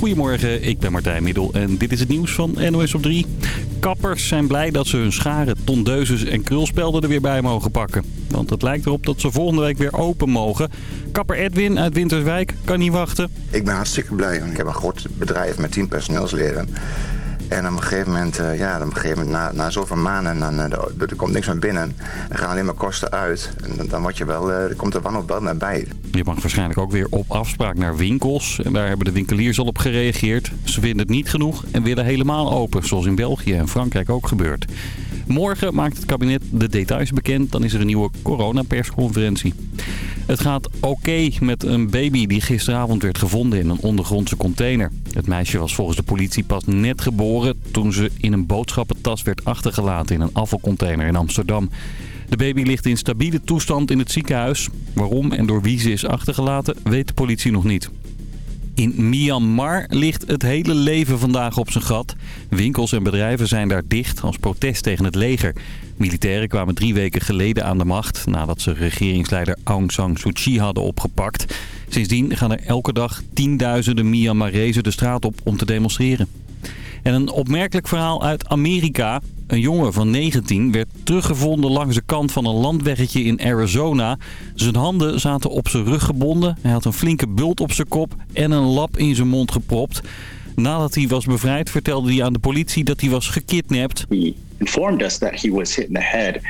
Goedemorgen, ik ben Martijn Middel en dit is het nieuws van NOS op 3. Kappers zijn blij dat ze hun scharen, tondeuses en krulspelden er weer bij mogen pakken. Want het lijkt erop dat ze volgende week weer open mogen. Kapper Edwin uit Winterswijk kan niet wachten. Ik ben hartstikke blij. Ik heb een groot bedrijf met 10 personeelsleden. En op een gegeven moment, uh, ja, op een gegeven moment na, na zoveel maanden, dan, uh, er komt niks meer binnen. Er gaan alleen maar kosten uit. En dan, dan je wel, uh, komt er wanhoop wel naar bij. Je mag waarschijnlijk ook weer op afspraak naar winkels. En daar hebben de winkeliers al op gereageerd. Ze vinden het niet genoeg en willen helemaal open, zoals in België en Frankrijk ook gebeurt. Morgen maakt het kabinet de details bekend. Dan is er een nieuwe coronapersconferentie. Het gaat oké met een baby die gisteravond werd gevonden in een ondergrondse container. Het meisje was volgens de politie pas net geboren toen ze in een boodschappentas werd achtergelaten in een afvalcontainer in Amsterdam. De baby ligt in stabiele toestand in het ziekenhuis. Waarom en door wie ze is achtergelaten weet de politie nog niet. In Myanmar ligt het hele leven vandaag op zijn gat. Winkels en bedrijven zijn daar dicht als protest tegen het leger. Militairen kwamen drie weken geleden aan de macht... nadat ze regeringsleider Aung San Suu Kyi hadden opgepakt. Sindsdien gaan er elke dag tienduizenden Myanmarezen de straat op om te demonstreren. En een opmerkelijk verhaal uit Amerika. Een jongen van 19 werd teruggevonden langs de kant van een landweggetje in Arizona. Zijn handen zaten op zijn rug gebonden. Hij had een flinke bult op zijn kop en een lap in zijn mond gepropt. Nadat hij was bevrijd vertelde hij aan de politie dat hij was gekidnapt. He informed us that he was hit in the head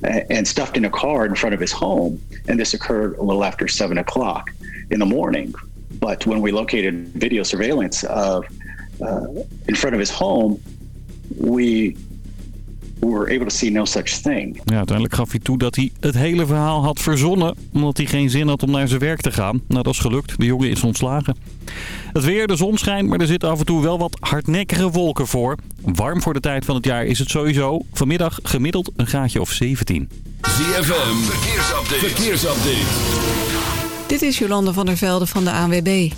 uh, and stuffed in a car in front of his home. And this occurred a little after 7 o'clock in the morning. But when we located video surveillance of uh, in front of his home, we were able to see no such thing. Ja, uiteindelijk gaf hij toe dat hij het hele verhaal had verzonnen... omdat hij geen zin had om naar zijn werk te gaan. Nou, dat is gelukt. De jongen is ontslagen. Het weer, de zon schijnt, maar er zitten af en toe wel wat hardnekkige wolken voor. Warm voor de tijd van het jaar is het sowieso. Vanmiddag gemiddeld een graadje of 17. ZFM, verkeersupdate. verkeersupdate. Dit is Jolande van der Velde van de ANWB.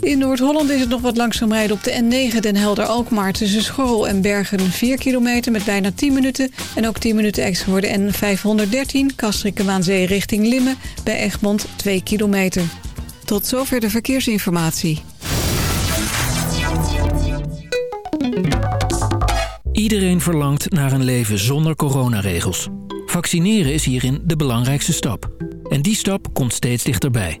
In Noord-Holland is het nog wat langzaam rijden op de N9 Den Helder-Alkmaar... tussen Schorrel en Bergen 4 kilometer met bijna 10 minuten... en ook 10 minuten extra voor de N513 Kastrikke-Maanzee richting Limmen... bij Egmond 2 kilometer. Tot zover de verkeersinformatie. Iedereen verlangt naar een leven zonder coronaregels. Vaccineren is hierin de belangrijkste stap. En die stap komt steeds dichterbij.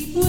It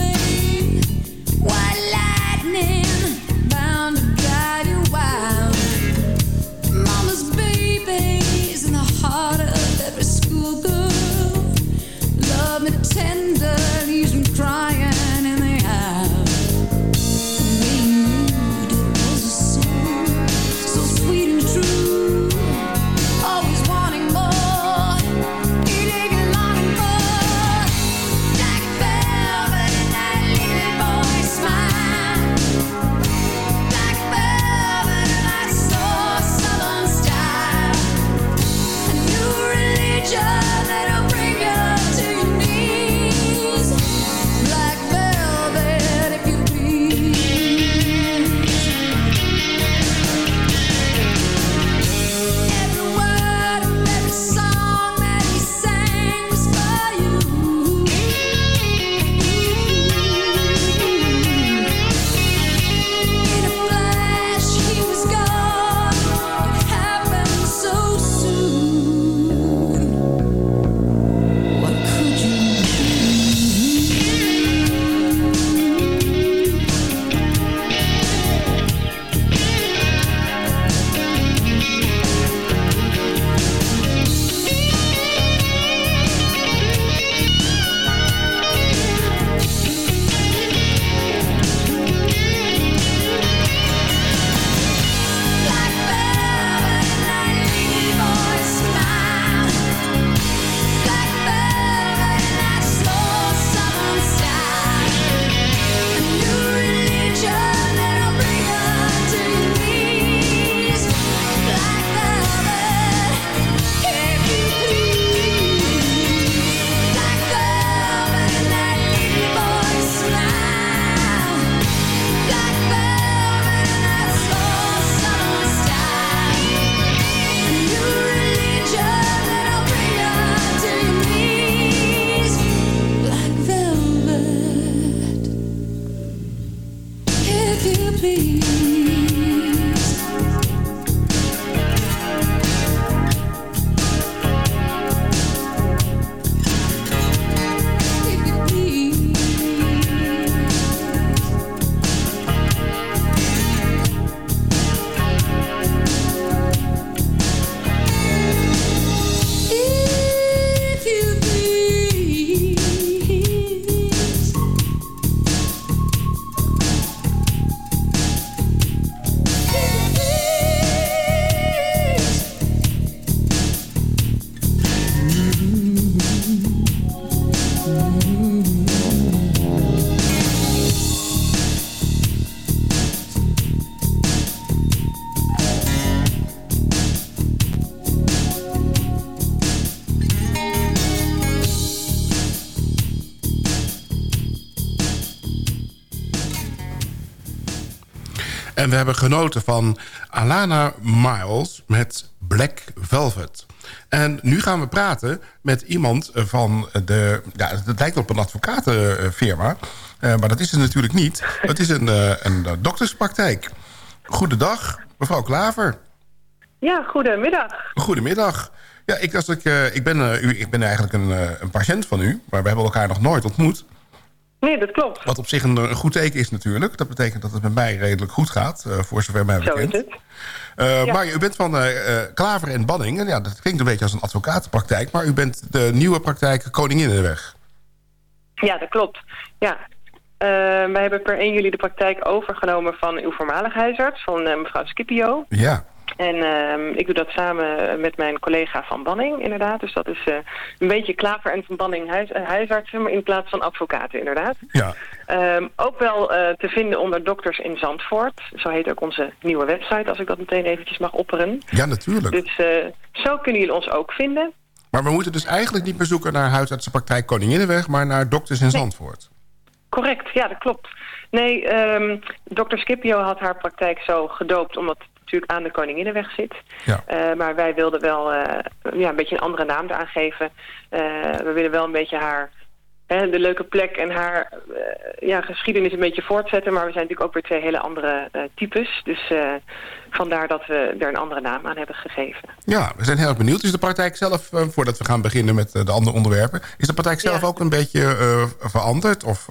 hebben genoten van Alana Miles met Black Velvet. En nu gaan we praten met iemand van de... Ja, het lijkt op een advocatenfirma. eh, maar dat is het natuurlijk niet. Het is een, eh, een dokterspraktijk. Goedendag, mevrouw Klaver. Ja, goedemiddag. Goedemiddag. Ja, ik, als ik, eh, ik, ben, u, ik ben eigenlijk een, een patiënt van u. Maar we hebben elkaar nog nooit ontmoet. Nee, dat klopt. Wat op zich een, een goed teken is natuurlijk. Dat betekent dat het met mij redelijk goed gaat. eh, voor zover mij Zo bekend. is het. Eh, Ja. Maar u bent van eh, eh, Klaver en Banning. En ja, dat klinkt een beetje als een advocatenpraktijk. Maar u bent de nieuwe praktijk Koninginnenweg. Ja, dat klopt. Ja. Eh, wij hebben per 1 juli de praktijk overgenomen van uw voormalig huisarts, van eh, mevrouw Scipio. Ja. En ehm, ik doe dat samen met mijn collega Van Banning, inderdaad. Dus dat is eh, een beetje Klaver en Van Banning huis, eh, huisartsen, maar in plaats van advocaten, inderdaad. Ja. Ehm, ook wel eh, te vinden onder Dokters in Zandvoort. Zo heet ook onze nieuwe website, als ik dat meteen eventjes mag opperen. ja, natuurlijk. Dus zo kunnen jullie ons ook vinden. Maar we moeten dus eigenlijk niet meer zoeken naar huisartsenpraktijk Koninginnenweg... maar naar dokters in Zandvoort. Correct, ja, dat klopt. Nee, ehm dokter Scipio had haar praktijk zo gedoopt... omdat natuurlijk aan de Koninginnenweg zit. Ja. Eh, maar wij wilden wel eh, ja, een beetje een andere naam eraan geven. Eh, we willen wel een beetje haar... Hè, de leuke plek en haar ja, geschiedenis een beetje voortzetten. Maar we zijn natuurlijk ook weer twee hele andere types. Dus vandaar dat we er een andere naam aan hebben gegeven. Ja, we zijn heel erg benieuwd. Is de praktijk zelf, voordat we gaan beginnen met de andere onderwerpen... is de praktijk zelf Ja. ook een beetje veranderd? Of,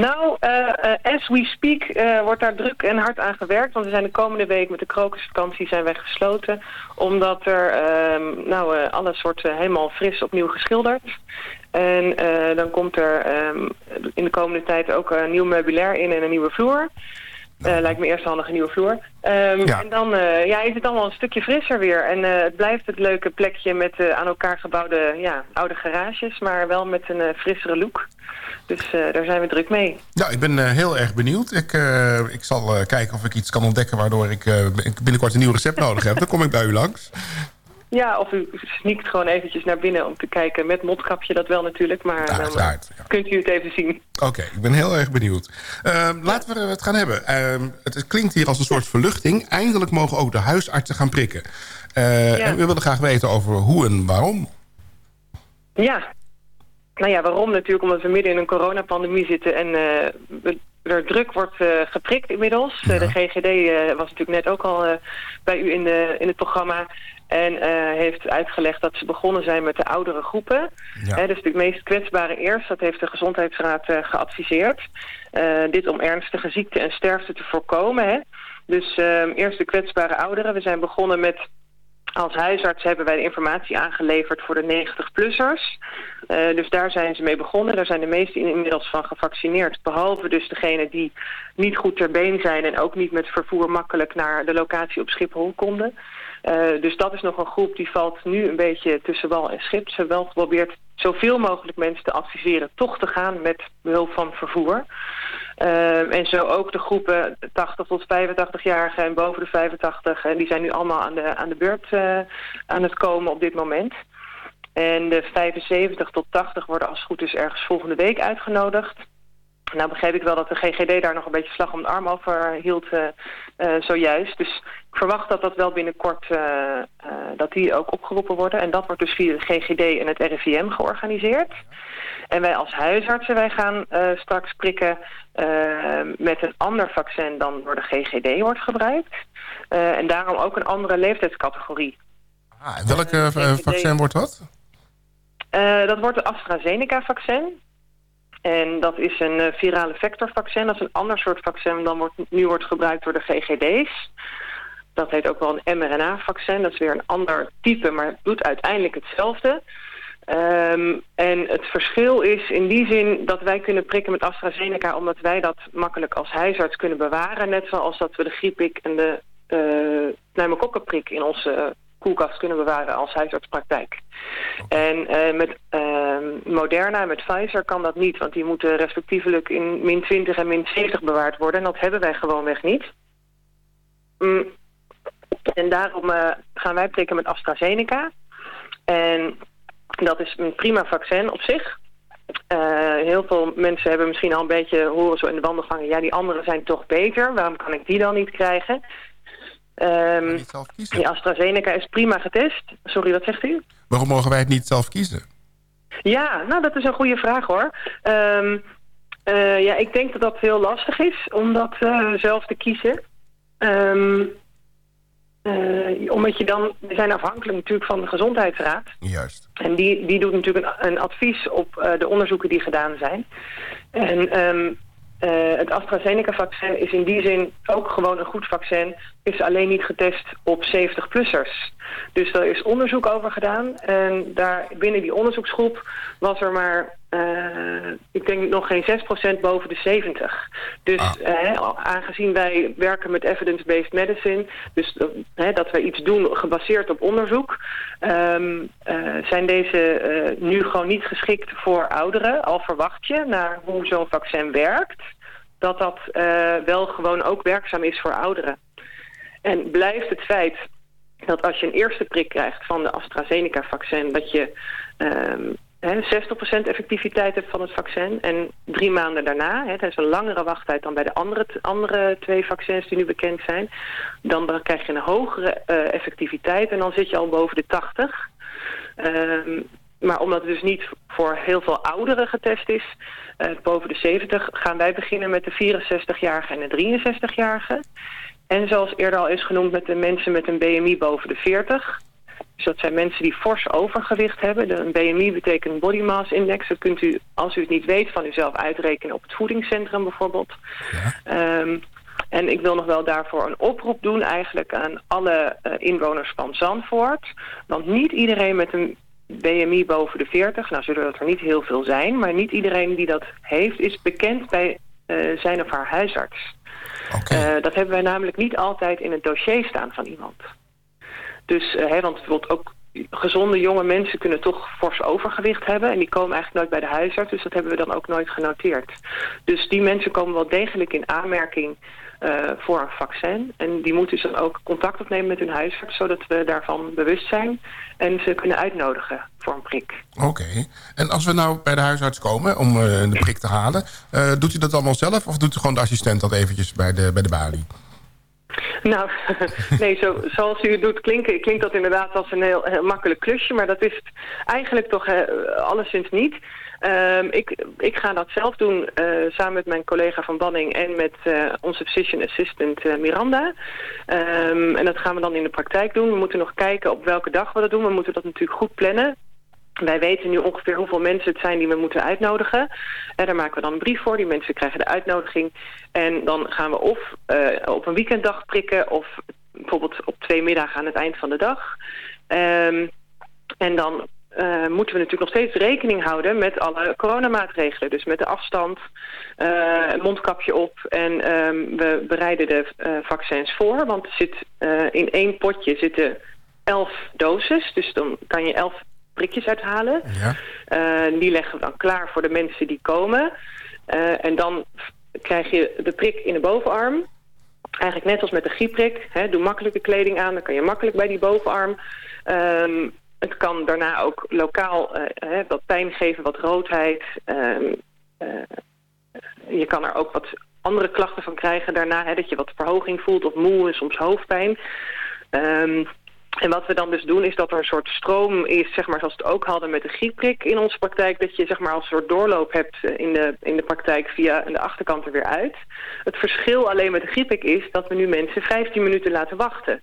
Nou, eh, eh, as we speak eh, wordt daar druk en hard aan gewerkt. Want we zijn de komende week met de krokusvakantie zijn wij gesloten. Omdat er ehm, nou, alle soorten helemaal fris opnieuw geschilderd. En dan komt er ehm, in de komende tijd ook een nieuw meubilair in en een nieuwe vloer. Eh, lijkt me eerst handig een nieuwe vloer. Ehm, Ja. En dan eh, ja, is het allemaal een stukje frisser weer. En eh, het blijft het leuke plekje met aan elkaar gebouwde ja, oude garages. Maar wel met een frissere look. Dus daar zijn we druk mee. Ja, ik ben heel erg benieuwd. Ik, ik zal kijken of ik iets kan ontdekken... waardoor ik binnenkort een nieuw recept nodig heb. Dan kom ik bij u langs. Ja, of u sneakt gewoon eventjes naar binnen om te kijken met mondkapje, dat wel natuurlijk. Maar eh, Uiteraard, ja. kunt u het even zien. Oké, ik ben heel erg benieuwd. Ehm, laten we het gaan hebben. Ehm, het, klinkt hier als een soort verluchting. Eindelijk mogen ook de huisartsen gaan prikken. Eh, Ja. En we willen graag weten over hoe en waarom. Ja. Nou ja, waarom natuurlijk? Omdat we midden in een coronapandemie zitten en eh, we- er druk wordt eh, geprikt inmiddels. Eh, de GGD eh, was natuurlijk net ook al eh, bij u in, de, in het programma. En eh, heeft uitgelegd dat ze begonnen zijn met de oudere groepen. Ja. Dus de meest kwetsbare eerst, dat heeft de Gezondheidsraad eh, geadviseerd. Eh, dit om ernstige ziekte en sterfte te voorkomen. Hè. Dus eh, eerst de kwetsbare ouderen. We zijn begonnen met als huisarts hebben wij de informatie aangeleverd voor de 90-plussers. Eh, dus daar zijn ze mee begonnen. Daar zijn de meesten inmiddels van gevaccineerd. Behalve dus degenen die niet goed ter been zijn... en ook niet met vervoer makkelijk naar de locatie op Schiphol konden. Eh, dus dat is nog een groep die valt nu een beetje tussen wal en schip. Ze wel geprobeerd zoveel mogelijk mensen te adviseren... toch te gaan met behulp van vervoer. Eh, en zo ook de groepen 80 tot 85-jarigen en boven de 85. En die zijn nu allemaal aan de, aan de beurt eh, aan het komen op dit moment. En de 75 tot 80 worden als het goed is ergens volgende week uitgenodigd. Nou begreep ik wel dat de GGD daar nog een beetje slag om de arm over hield eh, eh, zojuist. Dus verwacht dat dat wel binnenkort eh, eh, dat die ook opgeroepen worden. En dat wordt dus via de GGD en het RIVM georganiseerd. En wij als huisartsen, wij gaan eh, straks prikken met een ander vaccin dan door de GGD wordt gebruikt. En daarom ook een andere leeftijdscategorie. Ah, en welk GGD. vaccin wordt dat? Dat wordt de AstraZeneca-vaccin. En dat is een eh, virale vectorvaccin. Dat is een ander soort vaccin dan wordt, nu wordt gebruikt door de GGD's. Dat heet ook wel een mRNA-vaccin. Dat is weer een ander type, maar het doet uiteindelijk hetzelfde. Ehm, en het verschil is in die zin dat wij kunnen prikken met AstraZeneca... omdat wij dat makkelijk als huisarts kunnen bewaren. Net zoals dat we de griepprik en de uh, pneumokokkenprik in onze koelkast kunnen bewaren als huisartspraktijk. En eh, met ehm, Moderna en met Pfizer kan dat niet, want die moeten respectievelijk in min 20 en min 70 bewaard worden. En dat hebben wij gewoonweg niet. Mm. En daarom eh, gaan wij prikken met AstraZeneca. En dat is een prima vaccin op zich. Eh, heel veel mensen hebben misschien al een beetje horen zo in de wandelgangen... ja, die anderen zijn toch beter. Waarom kan ik die dan niet krijgen? Ehm, Niet zelf kiezen. die AstraZeneca is prima getest. Sorry, wat zegt u? Waarom mogen wij het niet zelf kiezen? Ja, nou dat is een goede vraag hoor. Ehm, eh, ja, ik denk dat dat heel lastig is om dat zelf te kiezen. Ehm, eh, omdat je dan, we zijn afhankelijk natuurlijk van de gezondheidsraad. Juist. En die, die doet natuurlijk een, een advies op eh, de onderzoeken die gedaan zijn. En ehm, eh, het AstraZeneca-vaccin is in die zin ook gewoon een goed vaccin. Is alleen niet getest op 70-plussers. Dus daar is onderzoek over gedaan. En daar, binnen die onderzoeksgroep was er maar, eh, ik denk nog geen 6% boven de 70. Dus Ah. eh, aangezien wij werken met evidence-based medicine... dus dat, hè, dat we iets doen gebaseerd op onderzoek... ehm, eh, zijn deze eh, nu gewoon niet geschikt voor ouderen. Al verwacht je naar hoe zo'n vaccin werkt... dat dat eh, wel gewoon ook werkzaam is voor ouderen. En blijft het feit dat als je een eerste prik krijgt van de AstraZeneca-vaccin... dat je ehm, hè, 60% effectiviteit van het vaccin. En drie maanden daarna, hè, dat is een langere wachttijd dan bij de andere, andere twee vaccins die nu bekend zijn... dan, dan krijg je een hogere eh, effectiviteit en dan zit je al boven de 80. Ehm, maar omdat het dus niet voor heel veel ouderen getest is, eh, boven de 70, gaan wij beginnen met de 64-jarigen en de 63-jarigen. En zoals eerder al is genoemd met de mensen met een BMI boven de 40. Dus dat zijn mensen die fors overgewicht hebben. De, een BMI betekent Body Mass Index. Dat kunt u, als u het niet weet, van uzelf uitrekenen op het voedingscentrum bijvoorbeeld. Ehm, en ik wil nog wel daarvoor een oproep doen eigenlijk aan alle eh, inwoners van Zandvoort. Want niet iedereen met een BMI boven de 40, nou zullen dat er niet heel veel zijn... maar niet iedereen die dat heeft is bekend bij eh, zijn of haar huisarts. Eh, dat hebben wij namelijk niet altijd in het dossier staan van iemand. Dus, eh, hè, want bijvoorbeeld ook gezonde jonge mensen kunnen toch fors overgewicht hebben. En die komen eigenlijk nooit bij de huisarts. Dus dat hebben we dan ook nooit genoteerd. Dus die mensen komen wel degelijk in aanmerking eh, voor een vaccin. En die moeten dus dan ook contact opnemen met hun huisarts. Zodat we daarvan bewust zijn. En ze kunnen uitnodigen voor een prik. Oké. En als we nou bij de huisarts komen om eh, de prik te halen... doet u dat allemaal zelf of doet u gewoon de assistent dat eventjes bij de, bij de balie? Nou, nee, zo, zoals u het doet klinken, klinkt dat inderdaad als een heel, heel makkelijk klusje. Maar dat is het eigenlijk toch eh, alleszins niet. Ehm, ik, ik ga dat zelf doen eh, samen met mijn collega van Banning en met eh, onze physician assistant Miranda. Ehm, en dat gaan we dan in de praktijk doen. We moeten nog kijken op welke dag we dat doen. We moeten dat natuurlijk goed plannen. Wij weten nu ongeveer hoeveel mensen het zijn die we moeten uitnodigen. En daar maken we dan een brief voor. Die mensen krijgen de uitnodiging. En dan gaan we of eh, op een weekenddag prikken... of bijvoorbeeld op twee middagen aan het eind van de dag. Ehm, en dan eh, moeten we natuurlijk nog steeds rekening houden met alle coronamaatregelen. Dus met de afstand, een mondkapje op en ehm, we bereiden de vaccins voor. Want zit, in één potje zitten elf doses, dus dan kan je elf prikjes uithalen. Ja. Eh, die leggen we dan klaar voor de mensen die komen. Eh, en dan krijg je de prik in de bovenarm. Eigenlijk net als met de griepprik. Hè, doe makkelijke kleding aan, dan kan je makkelijk bij die bovenarm. Ehm, het kan daarna ook lokaal eh, hè, wat pijn geven, wat roodheid. Ehm, eh, je kan er ook wat andere klachten van krijgen daarna. Hè, dat je wat verhoging voelt of moe en soms hoofdpijn. Ehm, en wat we dan dus doen is dat er een soort stroom is, zeg maar zoals we het ook hadden met de griepprik in onze praktijk. Dat je zeg maar als een soort doorloop hebt eh, in de, in de praktijk via de achterkant er weer uit. Het verschil alleen met de griepprik is dat we nu mensen 15 minuten laten wachten.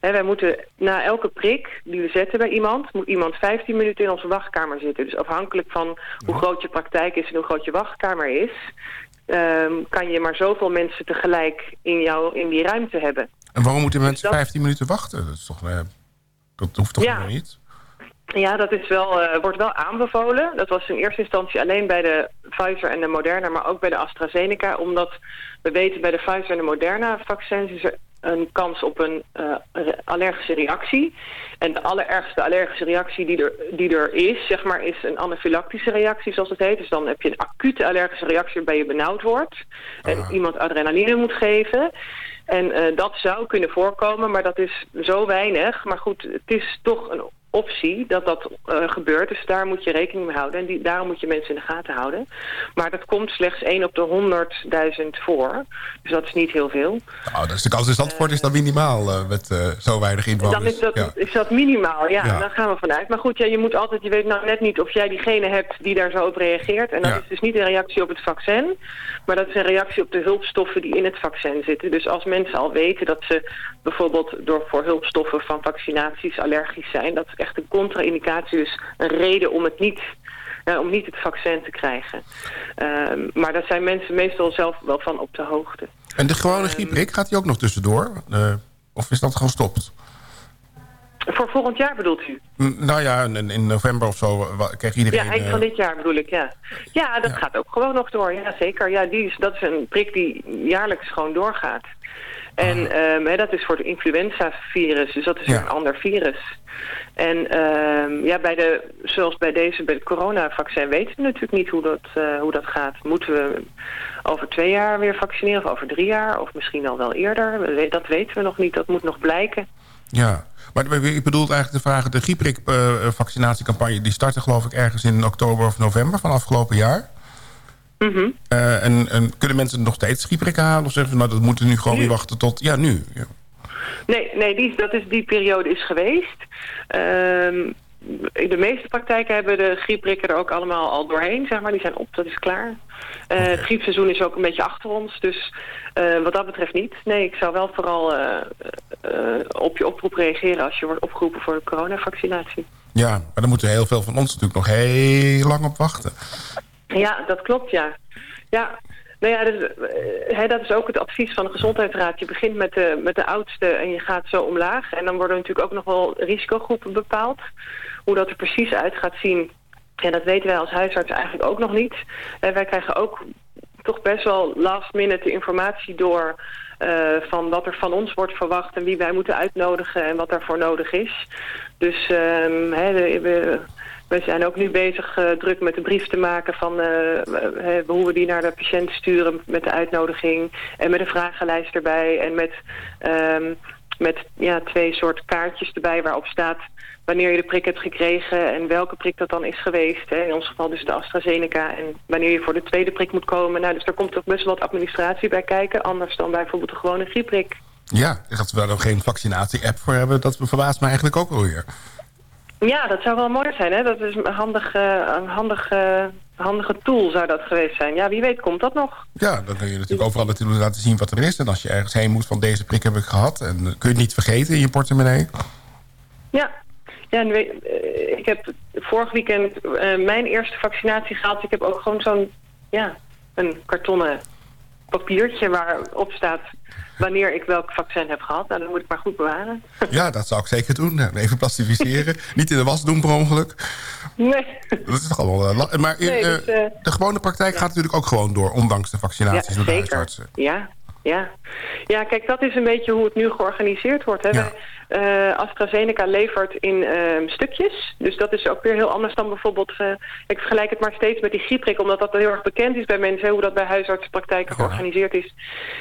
Hè, wij moeten na elke prik die we zetten bij iemand, moet iemand 15 minuten in onze wachtkamer zitten. Dus afhankelijk van hoe groot je praktijk is en hoe groot je wachtkamer is, ehm, kan je maar zoveel mensen tegelijk in, jou, in die ruimte hebben. En waarom moeten mensen dat- 15 minuten wachten? Dat, is toch, eh, dat hoeft toch Ja. niet? Ja, dat is wel, eh, wordt wel aanbevolen. Dat was in eerste instantie alleen bij de Pfizer en de Moderna, maar ook bij de AstraZeneca. Omdat we weten bij de Pfizer en de Moderna vaccins is er een kans op een eh, allergische reactie. En de allerergste allergische reactie die er, die er is, zeg maar, is een anafylactische reactie, zoals het heet. Dus dan heb je een acute allergische reactie waarbij je benauwd wordt. En iemand adrenaline moet geven. En eh, dat zou kunnen voorkomen, maar dat is zo weinig. Maar goed, het is toch een optie dat dat eh, gebeurt. Dus daar moet je rekening mee houden. En die, daarom moet je mensen in de gaten houden. Maar dat komt slechts 1 op de 100.000 voor. Dus dat is niet heel veel. Nou, dus de kans in Zandvoort is dan minimaal eh, met eh, zo weinig inwoners. Dan is dat, Ja. is dat minimaal, ja, Ja. Daar gaan we vanuit. Maar goed, ja, je moet altijd, je weet nou net niet of jij diegene hebt die daar zo op reageert. En dat Ja. is dus niet een reactie op het vaccin, maar dat is een reactie op de hulpstoffen die in het vaccin zitten. Dus als mensen al weten dat ze bijvoorbeeld door voor hulpstoffen van vaccinaties allergisch zijn, dat is echt een contra-indicatie, dus een reden om het niet eh, om niet het vaccin te krijgen. Ehm, maar daar zijn mensen meestal zelf wel van op de hoogte. En de gewone griepprik, gaat die ook nog tussendoor? Eh, of is dat gewoon gestopt? Voor volgend jaar bedoelt u? Nou ja, in, in november of zo eh, kreeg iedereen... Ja, eind eh, van dit jaar bedoel ik, ja. Ja, dat gaat ook gewoon nog door. Ja, zeker. Ja, die is, dat is een prik die jaarlijks gewoon doorgaat. En ehm, hè, dat is voor het influenza-virus, dus dat is Ja. een ander virus. En ehm, ja, bij de, zoals bij deze, bij het coronavaccin weten we natuurlijk niet hoe dat, eh, hoe dat gaat. Moeten we over twee jaar weer vaccineren of over drie jaar of misschien al wel eerder? Dat weten we nog niet, dat moet nog blijken. Ja, maar ik bedoel eigenlijk te vragen... de griepprik-vaccinatiecampagne... die startte geloof ik ergens in oktober of november van afgelopen jaar. Mhm. Eh, en, en kunnen mensen nog steeds griepprik halen? Of zeggen ze, nou, dat moeten nu gewoon Nu. weer wachten tot... Ja, nu. Ja. Nee, nee die, dat is, die periode is geweest. Ehm, de meeste praktijken hebben de griepprikken er ook allemaal al doorheen, zeg maar. Die zijn op, dat is klaar. Eh, Het griepseizoen is ook een beetje achter ons, dus eh, wat dat betreft niet. Nee, ik zou wel vooral op je oproep reageren als je wordt opgeroepen voor de coronavaccinatie. ja, maar daar moeten heel veel van ons natuurlijk nog heel lang op wachten. Ja, dat klopt, ja. Ja, nou ja, dus, eh, dat is ook het advies van de Gezondheidsraad. Je begint met de, met de oudste en je gaat zo omlaag. En dan worden natuurlijk ook nog wel risicogroepen bepaald. Hoe dat er precies uit gaat zien, ja, dat weten wij als huisarts eigenlijk ook nog niet. En wij krijgen ook toch best wel last minute informatie door... eh, van wat er van ons wordt verwacht en wie wij moeten uitnodigen en wat daarvoor nodig is. Dus de- we, we zijn ook nu bezig eh, druk met de brief te maken van eh, hoe we die naar de patiënt sturen met de uitnodiging en met een vragenlijst erbij en met, ehm, met ja, twee soort kaartjes erbij waarop staat wanneer je de prik hebt gekregen en welke prik dat dan is geweest. Hè. In ons geval dus de AstraZeneca en wanneer je voor de tweede prik moet komen. Nou, dus daar komt toch best wel wat administratie bij kijken, anders dan bijvoorbeeld de gewone griepprik. Ja, dat we daar nog geen vaccinatie-app voor hebben... dat verbaast me eigenlijk ook wel weer. Ja, dat zou wel mooi zijn. Hè? Dat is een, handig, eh, een handig, eh, handige tool zou dat geweest zijn. Ja, wie weet komt dat nog. Ja, dan kun je natuurlijk overal natuurlijk laten zien wat er is. En als je ergens heen moet van deze prik heb ik gehad... en eh, kun je het niet vergeten in je portemonnee. Ja, ja en ik heb vorig weekend mijn eerste vaccinatie gehad. Ik heb ook gewoon zo'n, ja, een kartonnen papiertje waarop staat wanneer ik welk vaccin heb gehad. Nou, dat moet ik maar goed bewaren. Ja, dat zou ik zeker doen. Even plastificeren. niet in de was doen per ongeluk. Nee. Dat is toch allemaal... eh, maar Nee, eh, dus, eh, de gewone praktijk gaat natuurlijk ook gewoon door... ondanks de vaccinaties Ja, door de zeker. huisartsen. Ja, ja. Ja, kijk, dat is een beetje hoe het nu georganiseerd wordt. Hè? Ja. Eh, AstraZeneca levert in ehm, stukjes. Dus dat is ook weer heel anders dan bijvoorbeeld... eh, ik vergelijk het maar steeds met die griepprik... omdat dat heel erg bekend is bij mensen... hoe dat bij huisartsenpraktijken Ja. georganiseerd is.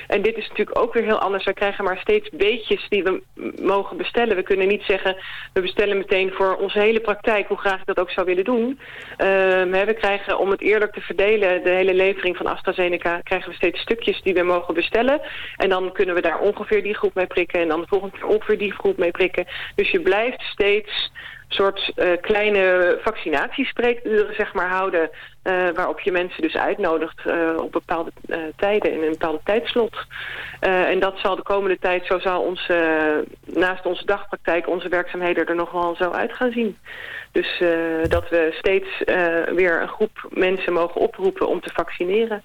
En dit is natuurlijk ook weer heel anders. Wij krijgen maar steeds beetjes die we mogen bestellen. We kunnen niet zeggen... we bestellen meteen voor onze hele praktijk... hoe graag ik dat ook zou willen doen. Ehm, we krijgen, om het eerlijk te verdelen... de hele levering van AstraZeneca... krijgen we steeds stukjes die we mogen bestellen. En dan kunnen we daar ongeveer die groep mee prikken... en dan de volgende keer ongeveer die groep mee prikken. Dus je blijft steeds soort eh, kleine vaccinatiespreekuren zeg maar, houden... eh, waarop je mensen dus uitnodigt eh, op bepaalde tijden... in een bepaalde tijdslot. En dat zal de komende tijd, zo zal onze, naast onze dagpraktijk... onze werkzaamheden er nog wel zo uit gaan zien. Dus dat we steeds weer een groep mensen mogen oproepen om te vaccineren.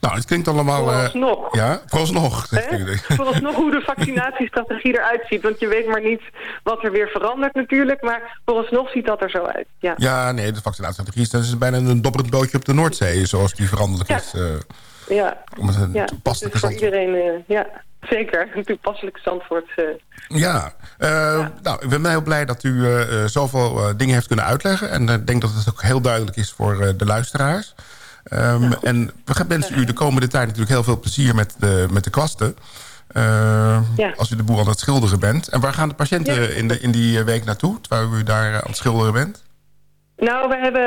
Nou, het klinkt allemaal... eh, Vooralsnog. ja, vooralsnog. Vooralsnog hoe de vaccinatiestrategie eruit ziet. Want je weet maar niet wat er weer verandert natuurlijk. Maar vooralsnog ziet dat er zo uit. Ja. Ja, nee, de vaccinatiestrategie is- dat is bijna een dobberend bootje op de Noordzee... zoals die veranderlijk Ja. is. eh, Ja, om het een ja. toepasselijke dus voor iedereen, eh, ja, zeker. Een toepasselijke antwoord. eh. Ja, eh, nou, ik ben heel blij dat u eh, eh, zoveel eh, dingen heeft kunnen uitleggen. En ik denk dat het ook heel duidelijk is voor eh, de luisteraars. Ehm, en we wensen u de komende tijd natuurlijk heel veel plezier met de, met de kwasten. Eh, Ja. Als u de boel aan het schilderen bent. En waar gaan de patiënten Ja. in, de, in die eh, week naartoe, terwijl u daar eh, aan het schilderen bent? Nou, we hebben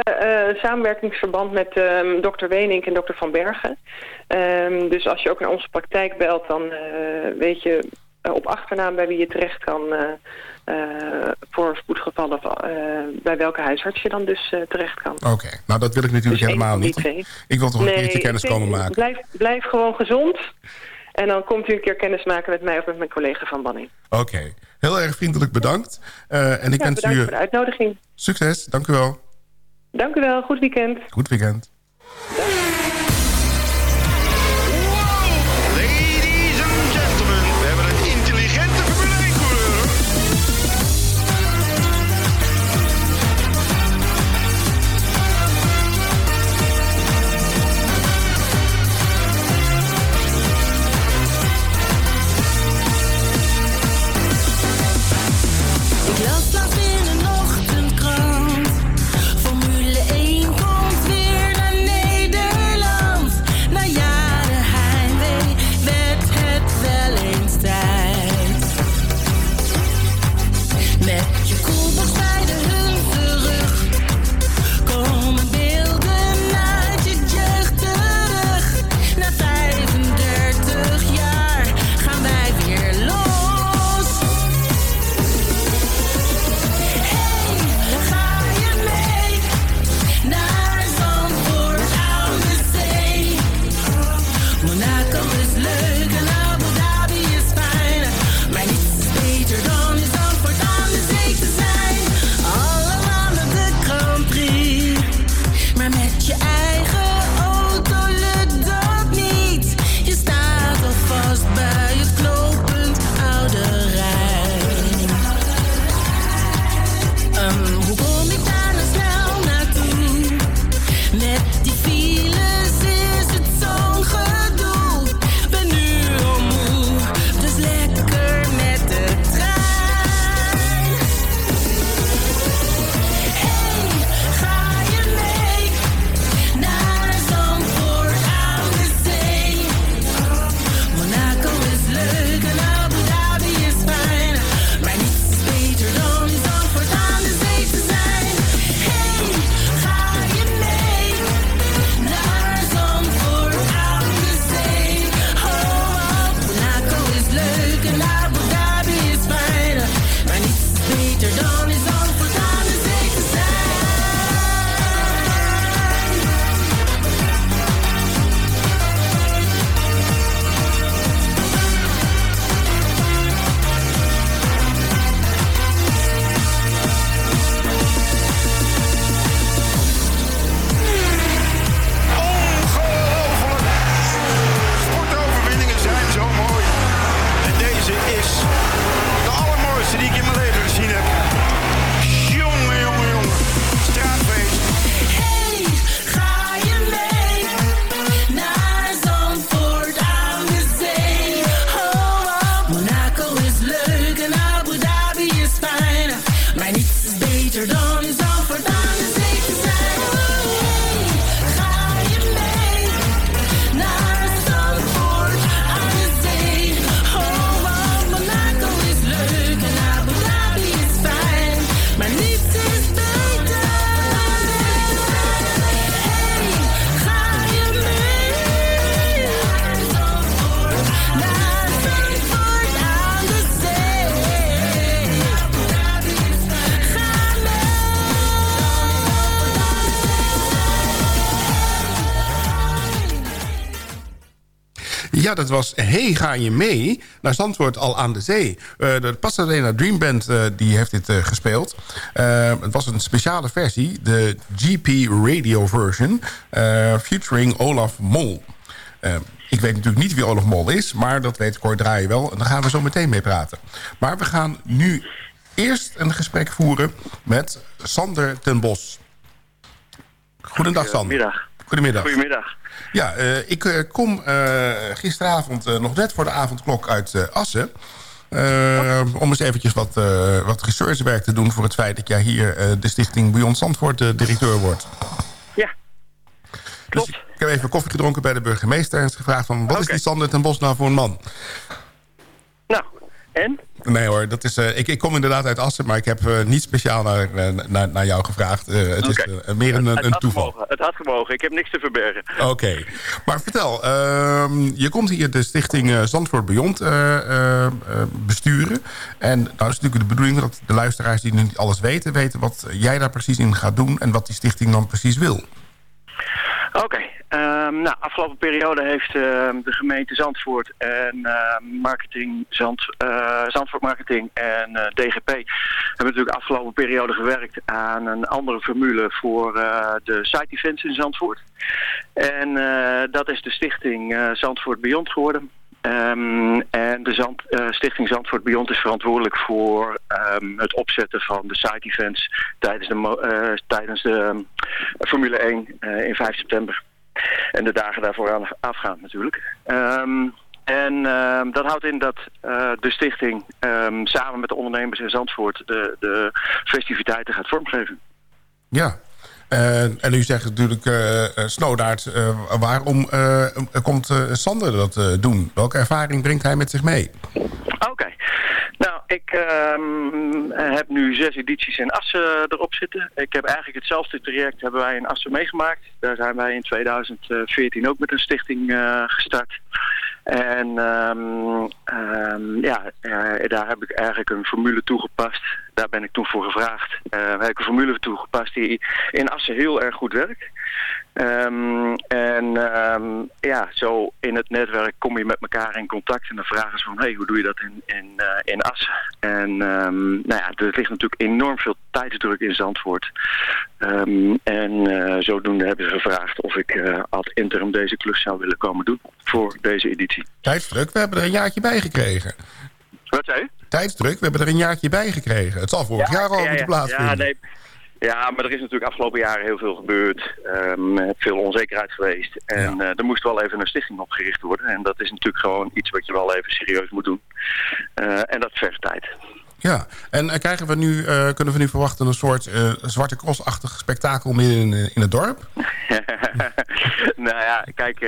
een samenwerkingsverband met ehm, dokter Wenink en dokter Van Bergen. Ehm, dus als je ook naar onze praktijk belt, dan weet je op achternaam bij wie je terecht kan eh, voor spoedgevallen, eh, bij welke huisarts je dan dus eh, terecht kan. Oké, nou dat wil ik natuurlijk Dus helemaal niet. twee. Ik wil toch een Nee, keertje kennis denk, komen maken. Blijf, blijf gewoon gezond. En dan komt u een keer kennis maken met mij of met mijn collega van Banning. Oké, heel erg vriendelijk bedankt. En ik Ja, wens bedankt u voor de uitnodiging. succes. Dank u wel. Dank u wel. Goed weekend. Goed weekend. Dat was Hey, ga je mee? Naar Zandvoort al aan de zee. Eh, de Pasadena Dream Band eh, die heeft dit eh, gespeeld. Het was een speciale versie, de GP Radio version... featuring Olaf Mol. Ik weet natuurlijk niet wie Olaf Mol is... maar dat weet Cor Draaien wel. En daar gaan we zo meteen mee praten. Maar we gaan nu eerst een gesprek voeren met Sander ten Bos. Goedendag, Sander. Goedemiddag. Goedemiddag. Goedemiddag. Ja, eh, ik eh, kom eh, gisteravond nog net voor de avondklok uit Assen. Om eens eventjes wat, wat researchwerk te doen... voor het feit dat jij hier de stichting Beyond Zandvoort directeur wordt. Ja. Dus ik, ik heb even koffie gedronken bij de burgemeester... en is gevraagd van, wat is die Sander ten Bos nou voor een man? Nou, en? Nee hoor, dat is, eh, ik, ik kom inderdaad uit Assen... maar ik heb eh, niet speciaal naar, eh, naar, naar jou gevraagd. Het is meer een, het een toeval. Gemogen. Het had gemogen. Ik heb niks te verbergen. Oké, maar vertel, ehm, je komt hier de stichting Zandvoort Beyond besturen. En nou is natuurlijk de bedoeling dat de luisteraars die nu niet alles weten... weten wat jij daar precies in gaat doen en wat die stichting dan precies wil. Oké. ehm, nou, afgelopen periode heeft ehm, de gemeente Zandvoort en ehm, marketing, Zand, eh, Zandvoort Marketing en eh, DGP hebben natuurlijk afgelopen periode gewerkt aan een andere formule voor eh, de site events in Zandvoort. En dat is de stichting Zandvoort Beyond geworden. Ehm, en de Zand, eh, Stichting Zandvoort Beyond is verantwoordelijk voor ehm, het opzetten van de site events tijdens de, eh, tijdens de ehm, Formule 1 eh, in 5 september. En de dagen daarvoor aan, afgaand natuurlijk. En dat houdt in dat de stichting samen met de ondernemers in Zandvoort de, de festiviteiten gaat vormgeven. Ja, en u zegt natuurlijk, eh eh, Snowdaard, eh, waarom eh, komt eh, Sander dat eh, doen? Welke ervaring brengt hij met zich mee? Oké. Nou, ik ehm, heb nu zes edities in Assen erop zitten. Ik heb eigenlijk hetzelfde traject hebben wij in Assen meegemaakt. Daar zijn wij in 2014 ook met een stichting eh, gestart. En ehm, ehm, ja, eh, daar heb ik eigenlijk een formule toegepast. Daar ben ik toen voor gevraagd. Eh heb ik een formule toegepast die in Assen heel erg goed werkt. Ehm, en ehm, ja, zo in het netwerk kom je met elkaar in contact en dan vragen ze van, hey, hoe doe je dat in, in, eh, in Assen? En ehm, nou ja, er ligt natuurlijk enorm veel tijdsdruk in Zandvoort. En eh, zodoende hebben ze gevraagd of ik eh, ad interim deze klus zou willen komen doen voor deze editie. Tijdsdruk, we hebben er een jaartje bij gekregen. Wat zei u? Tijdsdruk, we hebben er een jaartje bij gekregen. Het zal vorig jaar al ja, moeten plaatsvinden. Ja, nee. Ja, maar er is natuurlijk afgelopen jaren heel veel gebeurd. Ehm, veel onzekerheid geweest. En eh, er moest wel even een stichting opgericht worden. En dat is natuurlijk gewoon iets wat je wel even serieus moet doen. Eh, en dat vergt tijd. Ja, en eh, krijgen we nu, eh, kunnen we nu verwachten een soort eh, zwarte cross-achtig spektakel midden in, in het dorp? nou ja, kijk,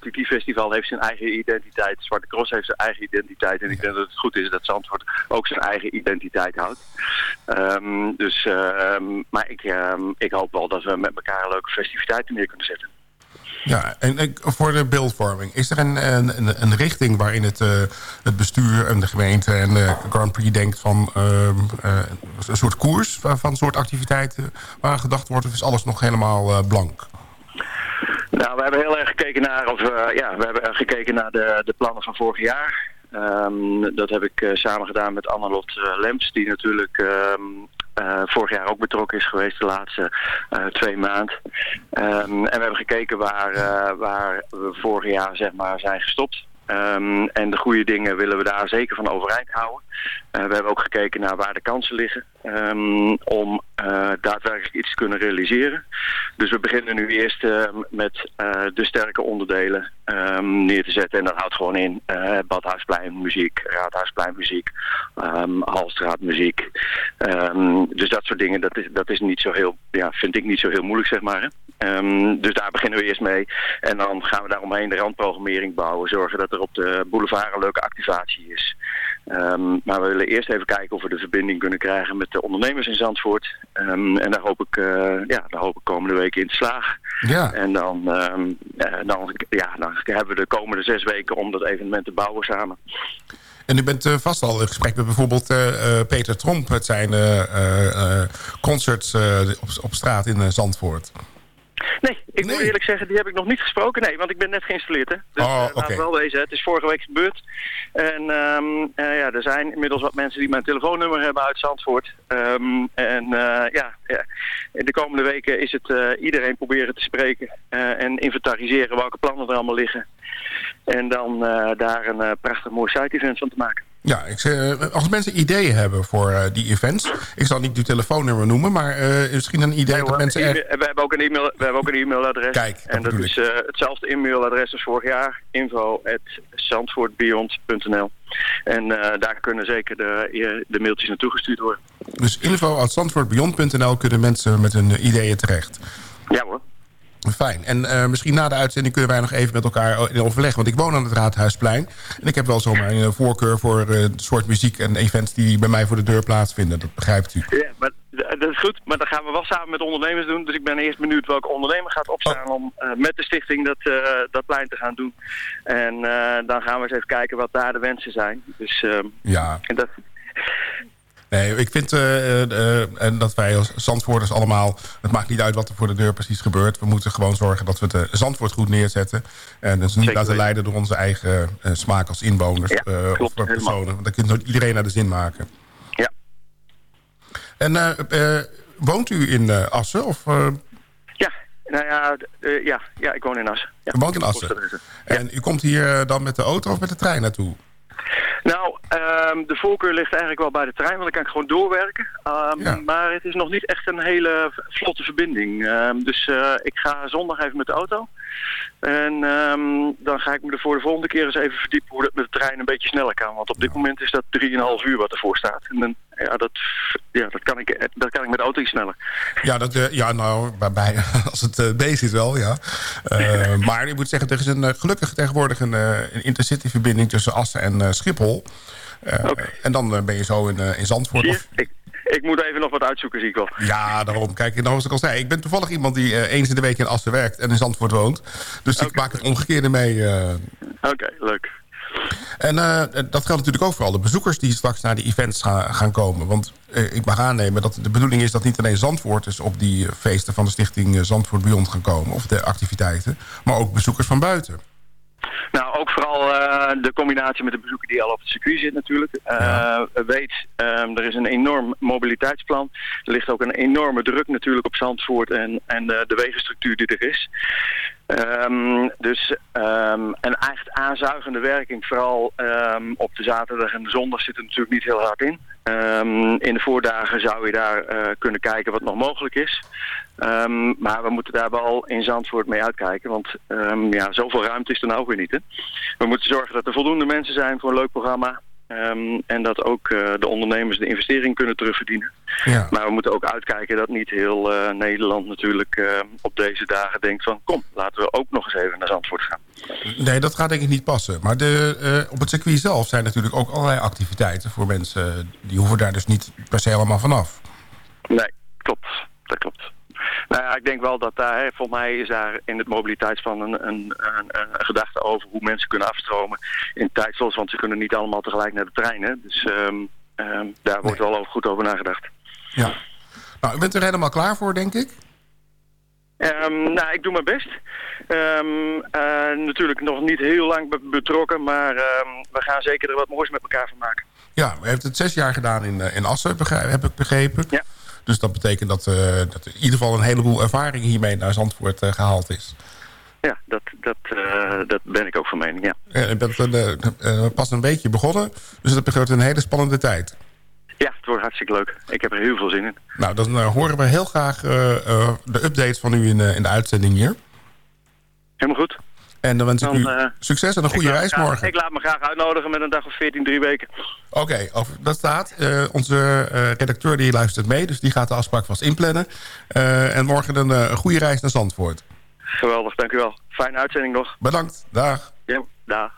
het Festival heeft zijn eigen identiteit. Zwarte Cross heeft zijn eigen identiteit. En ik denk dat het goed is dat Zandvoort ook zijn eigen identiteit houdt. Ehm, dus, ehm, maar ik, ehm, ik hoop wel dat we met elkaar een leuke festiviteiten neer kunnen zetten. Ja, en voor de beeldvorming. Is er een, een, een- richting waarin het, eh, het bestuur en de gemeente en de Grand Prix denkt van ehm, eh, een soort koers van een soort activiteiten waar gedacht wordt of is alles nog helemaal eh, blank? Nou, we hebben heel erg gekeken naar, of, ja, we hebben gekeken naar de, de plannen van vorig jaar. Ehm, dat heb ik eh, samen gedaan met Annelot uh, Lems, die natuurlijk ehm, eh, vorig jaar ook betrokken is geweest de laatste eh, twee maanden. Ehm, en we hebben gekeken waar, eh, waar we vorig jaar zeg maar, zijn gestopt. Ehm, en de goede dingen willen we daar zeker van overeind houden. Eh, we hebben ook gekeken naar waar de kansen liggen ehm, om eh, daadwerkelijk iets te kunnen realiseren. Dus we beginnen nu eerst eh, met eh, de sterke onderdelen ehm, neer te zetten. En dat houdt gewoon in Badhuisplein muziek, Raadhuisplein muziek, ehm Halstraat muziek. Ehm, dus dat soort dingen, dat is, dat is niet zo heel, ja, vind ik niet zo heel moeilijk zeg maar. Hè? Ehm, dus daar beginnen we eerst mee. En dan gaan we daaromheen de randprogrammering bouwen. Zorgen dat er op de boulevard een leuke activatie is. Ehm, maar we willen eerst even kijken of we de verbinding kunnen krijgen met de ondernemers in Zandvoort. Ehm, en daar hoop, ik, eh, ja, daar hoop ik komende weken in te slagen. Ja. En dan, ehm, eh, dan, ja, dan hebben we de komende zes weken om dat evenement te bouwen samen. En u bent eh, vast al in gesprek met bijvoorbeeld eh, Peter Tromp... met zijn concerts eh, op, op straat in Zandvoort. Nee, ik moet eerlijk zeggen, die heb ik nog niet gesproken. Nee, want ik ben net geïnstalleerd. Hè. Dus Oh, eh, laten oké. we wel wezen, het is vorige week gebeurd. En ehm, eh, ja, er zijn inmiddels wat mensen die mijn telefoonnummer hebben uit Zandvoort. Ehm, en eh, ja, ja, in de komende weken is het eh, iedereen proberen te spreken eh, en inventariseren welke plannen er allemaal liggen. En dan eh, daar een eh, prachtig mooi site-event van te maken. Ja, ik, zeg, als mensen ideeën hebben voor eh, die events... ik zal niet uw telefoonnummer noemen... maar eh, misschien een idee dat mensen... E- we hebben ook een e-mail, we hebben ook een e-mailadres. Kijk, dat en dat is eh, hetzelfde e-mailadres als vorig jaar. info En eh, daar kunnen zeker de, eh, de mailtjes naartoe gestuurd worden. Dus info.zandvoortbeyond.nl kunnen mensen met hun eh, ideeën terecht. Ja hoor. Fijn. En eh, misschien na de uitzending kunnen wij nog even met elkaar in overleg. Want ik woon aan het Raadhuisplein. En ik heb wel zomaar een voorkeur voor eh, het soort muziek en events... die bij mij voor de deur plaatsvinden. Dat begrijpt u. Ja, maar dat is goed. Maar dat gaan we wel samen met ondernemers doen. Dus ik ben eerst benieuwd welke ondernemer gaat opstaan om eh, met de stichting dat, eh, dat plein te gaan doen. En eh, dan gaan we eens even kijken wat daar de wensen zijn. Dus ehm, Ja. en dat, Nee, ik vind eh, eh, eh, en dat wij als Zandvoorters allemaal... het maakt niet uit wat er voor de deur precies gebeurt. We moeten gewoon zorgen dat we het eh, Zandvoort goed neerzetten. En dus niet Zeker laten leiden door onze eigen smaak als inwoners Ja, of personen. Want dan kunt iedereen naar de zin maken. Ja. En woont u in Assen? Of, ja, nou ja, ja, ja, ik woon in Assen. Ja, u woont in Assen? En u komt hier dan met de auto of met de trein naartoe? Nou, ehm, de voorkeur ligt eigenlijk wel bij de trein, want dan kan ik gewoon doorwerken. Ehm, Ja. Maar het is nog niet echt een hele vlotte verbinding. Ehm, dus eh, ik ga zondag even met de auto. En dan ga ik me er voor de volgende keer eens even verdiepen hoe dat met de trein een beetje sneller kan. Want op dit moment is dat 3,5 uur wat ervoor staat. En dan, ja, dat, ja, dat, kan ik, dat kan ik met de auto iets sneller. Ja, dat, eh, ja nou, bij, als het uh, is wel, ja. Uh, maar ik moet zeggen, er is een, gelukkig tegenwoordig een, een intercity-verbinding tussen Assen en Schiphol. Okay. En dan ben je zo in, in Zandvoort. Of... Ik, ik moet even nog wat uitzoeken, zie ik wel. Ja, daarom. Kijk, nou, zoals ik al zei, ik ben toevallig iemand die eens in de week in Assen werkt en in Zandvoort woont. Dus okay. ik maak het omgekeerde mee. Oké, okay, leuk. En uh, dat geldt natuurlijk ook voor alle bezoekers die straks naar die events gaan, gaan komen. Want uh, ik mag aannemen dat de bedoeling is dat niet alleen Zandvoorters op die feesten van de stichting Zandvoort Beyond gaan komen. Of de activiteiten, maar ook bezoekers van buiten. Nou, ook vooral uh, de combinatie met de bezoeker die al op het circuit zit natuurlijk. Uh, ja. Weet, um, er is een enorm mobiliteitsplan. Er ligt ook een enorme druk natuurlijk op Zandvoort en, en de, de wegenstructuur die er is. Um, dus um, een echt aanzuigende werking, vooral op de zaterdag en de zondag zit er natuurlijk niet heel hard in. in de voordagen zou je daar uh, kunnen kijken wat nog mogelijk is. Maar we moeten daar wel in Zandvoort mee uitkijken. Want ja, zoveel ruimte is er nou weer niet. Hè? We moeten zorgen dat er voldoende mensen zijn voor een leuk programma. Um, en dat ook uh, de ondernemers de investering kunnen terugverdienen. Ja. Maar we moeten ook uitkijken dat niet heel uh, Nederland natuurlijk uh, op deze dagen denkt van... kom, laten we ook nog eens even naar Zandvoort gaan. Nee, dat gaat denk ik niet passen. Maar de, op het circuit zelf zijn natuurlijk ook allerlei activiteiten voor mensen. Die hoeven daar dus niet per se allemaal vanaf. Nee, klopt. Dat klopt. Nou ja, ik denk wel dat daar, hè, voor mij is daar in het mobiliteitsplan een, een, een, een, gedachte over hoe mensen kunnen afstromen in tijdslots, want ze kunnen niet allemaal tegelijk naar de trein. Hè. Dus um, um, daar wordt nee. wel over, goed over nagedacht. Ja. Nou, u bent er helemaal klaar voor, denk ik? Um, nou, ik doe mijn best. Um, uh, natuurlijk nog niet heel lang be betrokken, maar um, we gaan zeker er wat moois met elkaar van maken. Ja, u heeft het zes jaar gedaan in, uh, in Assen, heb ik begrepen. Ja. Dus dat betekent dat, uh, dat in ieder geval een heleboel ervaring hiermee naar Zandvoort uh, gehaald is. Ja, dat, dat, uh, dat ben ik ook van mening, ja. je bent pas een beetje begonnen, dus dat betekent een hele spannende tijd. Ja, het wordt hartstikke leuk. Ik heb er heel veel zin in. Nou, dan horen we heel graag de updates van u in, in de uitzending hier. Helemaal goed. En dan wens ik dan, u uh, succes en een goede reis graag, morgen. Ik laat me graag uitnodigen met een dag of 14, drie weken. Oké, okay, dat staat. Uh, onze uh, redacteur die luistert mee, dus die gaat de afspraak vast inplannen. en morgen een, een goede reis naar Zandvoort. Geweldig, dank u wel. Fijne uitzending nog. Bedankt, dag. Ja, dag.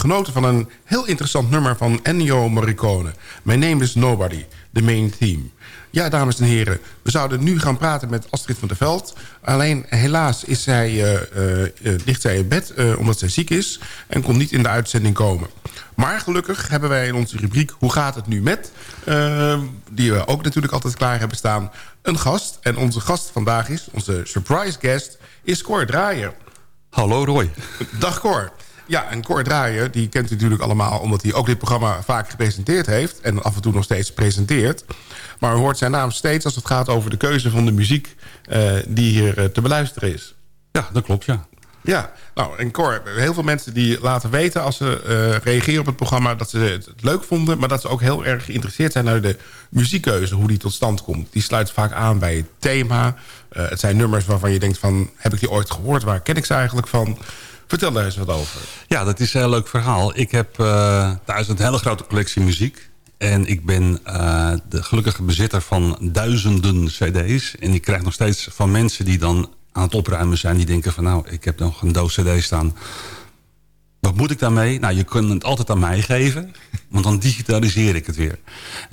Genoten van een heel interessant nummer van Ennio Morricone. My Name is Nobody, the main theme. Ja, dames en heren, we zouden nu gaan praten met Astrid van der Veld. Alleen helaas is zij, eh, eh, ligt zij in bed omdat zij ziek is... en kon niet in de uitzending komen. Maar gelukkig hebben wij in onze rubriek Hoe gaat het nu met... die we ook natuurlijk altijd klaar hebben staan, een gast. En onze gast vandaag is, onze surprise guest, is Cor Draaier. Hallo Roy. Dag Cor. Ja, en Cor Draaier, die kent u natuurlijk allemaal... omdat hij ook dit programma vaak gepresenteerd heeft... en af en toe nog steeds presenteert. Maar u hoort zijn naam steeds als het gaat over de keuze van de muziek... eh, die hier eh, te beluisteren is. Ja, dat klopt, ja. Ja, nou, en Cor, heel veel mensen die laten weten... als ze eh, reageren op het programma dat ze het leuk vonden... maar dat ze ook heel erg geïnteresseerd zijn naar de muziekkeuze... hoe die tot stand komt. Die sluit vaak aan bij het thema. Het zijn nummers waarvan je denkt van... heb ik die ooit gehoord? Waar ken ik ze eigenlijk van? Vertel daar eens wat over. Ja, dat is een heel leuk verhaal. Ik heb eh, thuis een hele grote collectie muziek. En ik ben eh, de gelukkige bezitter van duizenden cd's. En ik krijg nog steeds van mensen die dan aan het opruimen zijn... die denken van nou, ik heb nog een doos cd's staan. Wat moet ik daarmee? Nou, je kunt het altijd aan mij geven. Want dan digitaliseer ik het weer.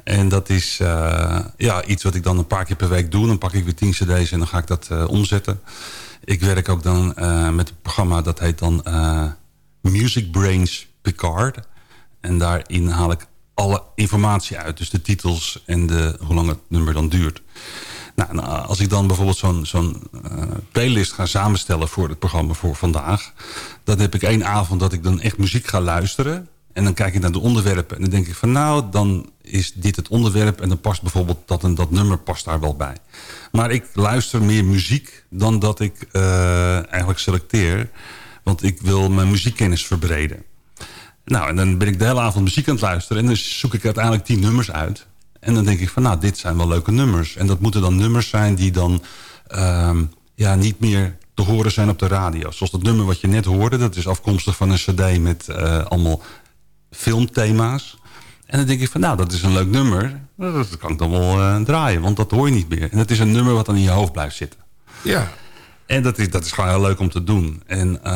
En dat is eh, ja, iets wat ik dan een paar keer per week doe. Dan pak ik weer 10 cd's en dan ga ik dat omzetten. Ik werk ook dan eh, met een programma dat heet dan eh, Music Brains Picard. En daarin haal ik alle informatie uit. Dus de titels en de, hoe lang het nummer dan duurt. Nou, eh, als ik dan bijvoorbeeld zo'n playlist ga samenstellen voor het programma voor vandaag... dan heb ik één avond dat ik dan echt muziek ga luisteren... En dan kijk ik naar de onderwerpen en dan denk ik van nou, dan is dit het onderwerp... en dan past bijvoorbeeld dat en dat nummer past daar wel bij. Maar ik luister meer muziek dan dat ik eh, eigenlijk selecteer. Want ik wil mijn muziekkennis verbreden. Nou, en dan ben ik de hele avond muziek aan het luisteren... en dan zoek ik uiteindelijk tien nummers uit. En dan denk ik van nou, dit zijn wel leuke nummers. En dat moeten dan nummers zijn die dan ehm, ja, niet meer te horen zijn op de radio. Zoals dat nummer wat je net hoorde, dat is afkomstig van een cd met eh, allemaal filmthema's. En dan denk ik van, nou, dat is een leuk nummer. Dat kan ik dan wel eh, draaien, want dat hoor je niet meer. En dat is een nummer wat dan in je hoofd blijft zitten. Ja. En dat is, dat is gewoon heel leuk om te doen. En eh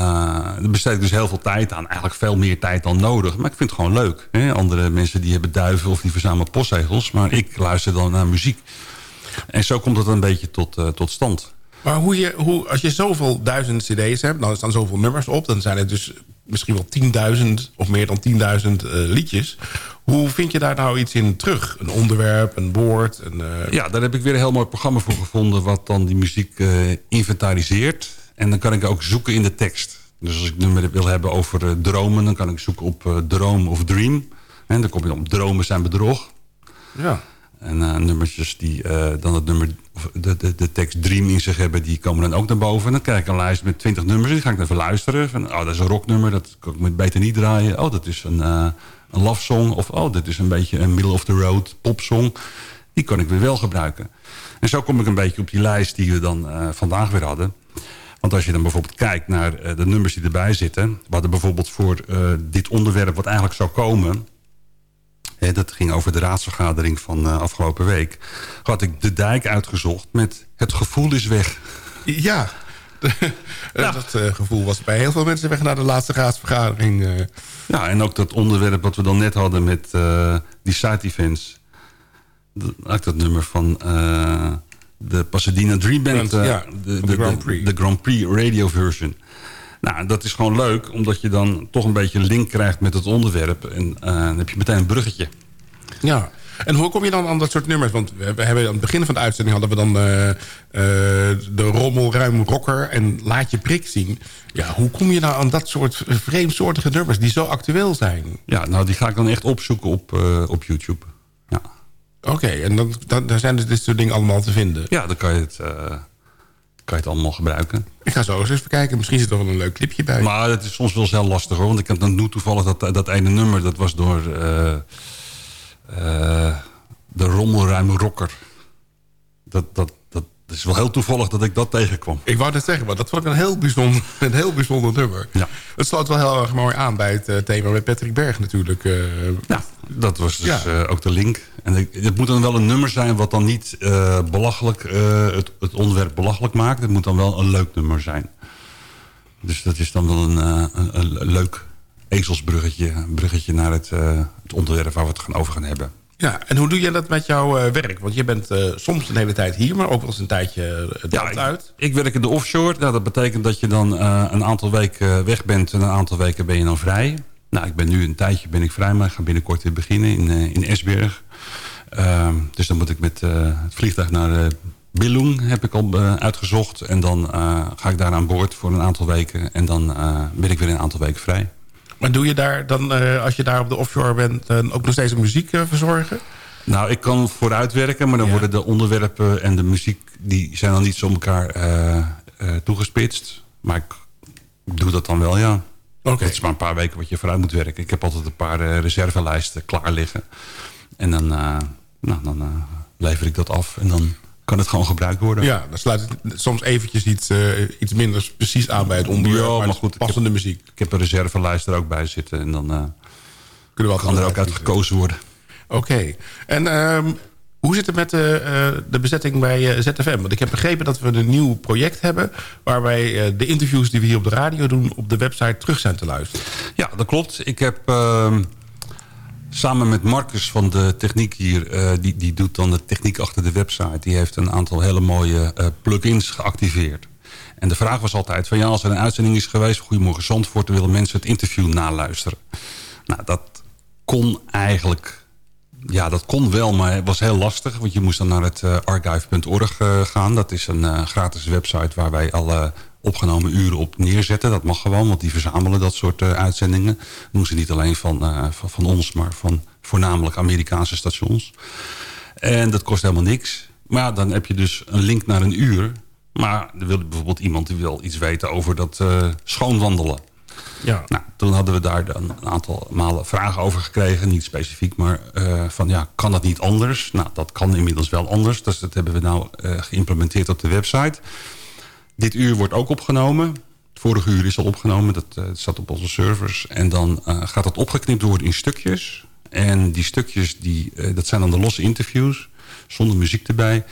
daar besteed ik dus heel veel tijd aan. Eigenlijk veel meer tijd dan nodig. Maar ik vind het gewoon leuk. Hè? Andere mensen die hebben duiven of die verzamelen postzegels. Maar ik luister dan naar muziek. En zo komt het een beetje tot, eh, tot stand. Maar hoe je, hoe, als je zoveel duizend cd's hebt... dan staan zoveel nummers op... dan zijn het dus misschien wel 10.000 of meer dan 10.000 eh, liedjes. Hoe vind je daar nou iets in terug? Een onderwerp, een woord? Een, eh, Ja, daar heb ik weer een heel mooi programma voor gevonden... wat dan die muziek eh, inventariseert. En dan kan ik ook zoeken in de tekst. Dus als ik nummer wil hebben over dromen... dan kan ik zoeken op droom of dream. En dan kom je op dromen zijn bedrog. Ja. En eh, nummertjes die eh, dan het nummer, de, de, de tekst Dream in zich hebben, die komen dan ook naar boven. En dan krijg ik een lijst met 20 nummers. Die ga ik even luisteren. Oh, dat is een rocknummer, dat kan ik beter niet draaien. Oh, dat is een, eh een love song. Of oh, dit is een beetje een middle of the road popsong. Die kan ik weer wel gebruiken. En zo kom ik een beetje op die lijst die we dan vandaag weer hadden. Want als je dan bijvoorbeeld kijkt naar de nummers die erbij zitten. We hadden bijvoorbeeld voor dit onderwerp wat eigenlijk zou komen... Hè, dat ging over de raadsvergadering van eh, afgelopen week. Had ik de dijk uitgezocht met het gevoel is weg. Ja, Eh, dat eh, gevoel was bij heel veel mensen weg... na de laatste raadsvergadering. Ja, en ook dat onderwerp wat we dan net hadden met die side events. Dat, dat nummer van de Pasadena Dream Band. Grand- ja, de, van de Grand Prix. De, Grand Prix radio version. Nou, dat is gewoon leuk, omdat je dan toch een beetje een link krijgt met het onderwerp. En eh, dan heb je meteen een bruggetje. Ja. En hoe kom je dan aan dat soort nummers? Want we hebben aan het begin van de uitzending hadden we dan eh, eh, de rommelruim rocker en laat je prik zien. Ja, hoe kom je nou aan dat soort vreemdsoortige nummers die zo actueel zijn? Ja, nou, die ga ik dan echt opzoeken op, eh, op YouTube. Ja. Oké, en dan, dan, daar zijn dus dit soort dingen allemaal te vinden. Ja, dan kan je het, kan je het allemaal gebruiken. Ik ga zo eens even kijken. Misschien zit er wel een leuk clipje bij. Maar het is soms wel heel lastig hoor. Want ik heb dan nu toevallig dat, dat ene nummer. Dat was door eh, eh, de rommelruime rocker. Dat, dat, dat is wel heel toevallig dat ik dat tegenkwam. Ik wou net zeggen, maar dat vond ik een heel bijzonder, een heel bijzonder nummer. Ja. Het sloot wel heel erg mooi aan bij het eh, thema met Patrick Berg natuurlijk. eh. Ja, dat was dus Ja. eh, ook de link. En ik- het moet dan wel een nummer zijn wat dan niet belachelijk, het, het onderwerp belachelijk maakt. Het moet dan wel een leuk nummer zijn. Dus dat is dan wel een, een, een leuk ezelsbruggetje bruggetje naar het, het onderwerp waar we het gaan over gaan hebben. Ja, en hoe doe je dat met jouw eh, werk? Want je bent eh, soms een hele tijd hier, maar ook wel eens een tijdje het land uit. Ik werk in de offshore. Nou, dat betekent dat je dan eh, een aantal weken weg bent en een aantal weken ben je dan vrij. Nou, ik ben nu een tijdje ben ik vrij, maar ik ga binnenkort weer beginnen in, eh, in Esberg. Ehm, dus dan moet ik met eh, het vliegtuig naar Billung, heb ik al eh, uitgezocht. En dan eh, ga ik daar aan boord voor een aantal weken. En dan eh, ben ik weer een aantal weken vrij. Maar doe je daar dan, eh, als je daar op de offshore bent, ook nog steeds muziek eh, verzorgen? Nou, ik kan vooruitwerken, maar dan worden de onderwerpen en de muziek... die zijn dan niet zo elkaar eh, toegespitst. Maar ik doe dat dan wel, ja. Oké. Het is maar een paar weken wat je vooruit moet werken. Ik heb altijd een paar reservelijsten klaar liggen. En dan, nou, dan lever ik dat af en dan kan het gewoon gebruikt worden. Ja, dan sluit het soms eventjes iets, eh, iets minder precies aan bij het onderwerp. Ja, maar, maar goed, passende muziek. Ik heb een reservelijst er ook bij zitten. En dan eh, Kunnen we kan er ook uit gekozen worden. Oké. En ehm, hoe zit het met de, eh, de bezetting bij ZFM? Want ik heb begrepen dat we een nieuw project hebben... waarbij de interviews die we hier op de radio doen... op de website terug zijn te luisteren. Ja, dat klopt. Ik heb ehm, samen met Marcus van de techniek hier... eh, die, die doet dan de techniek achter de website... die heeft een aantal hele mooie eh, plugins geactiveerd. En de vraag was altijd van ja, als er een uitzending is geweest... Goedemorgen Zandvoort, willen mensen het interview naluisteren. Nou, dat kon eigenlijk... Ja, dat kon wel, maar het was heel lastig. Want je moest dan naar het eh, archive.org gaan. Dat is een gratis website waar wij alle opgenomen uren op neerzetten. Dat mag gewoon, want die verzamelen dat soort eh, uitzendingen. Dat doen ze niet alleen van, eh, van, van ons, maar van voornamelijk Amerikaanse stations. En dat kost helemaal niks. Maar dan heb je dus een link naar een uur. Maar er wil bijvoorbeeld iemand die wil iets weten over dat eh, schoonwandelen. Ja. Nou, toen hadden we daar dan een aantal malen vragen over gekregen. Niet specifiek, maar van ja, kan dat niet anders? Nou, dat kan inmiddels wel anders. Dus dat hebben we nou geïmplementeerd op de website. Dit uur wordt ook opgenomen. Het vorige uur is al opgenomen. Dat eh, staat op onze servers. En dan eh, gaat dat opgeknipt worden in stukjes. En die stukjes, die, eh, dat zijn dan de losse interviews. Zonder muziek erbij.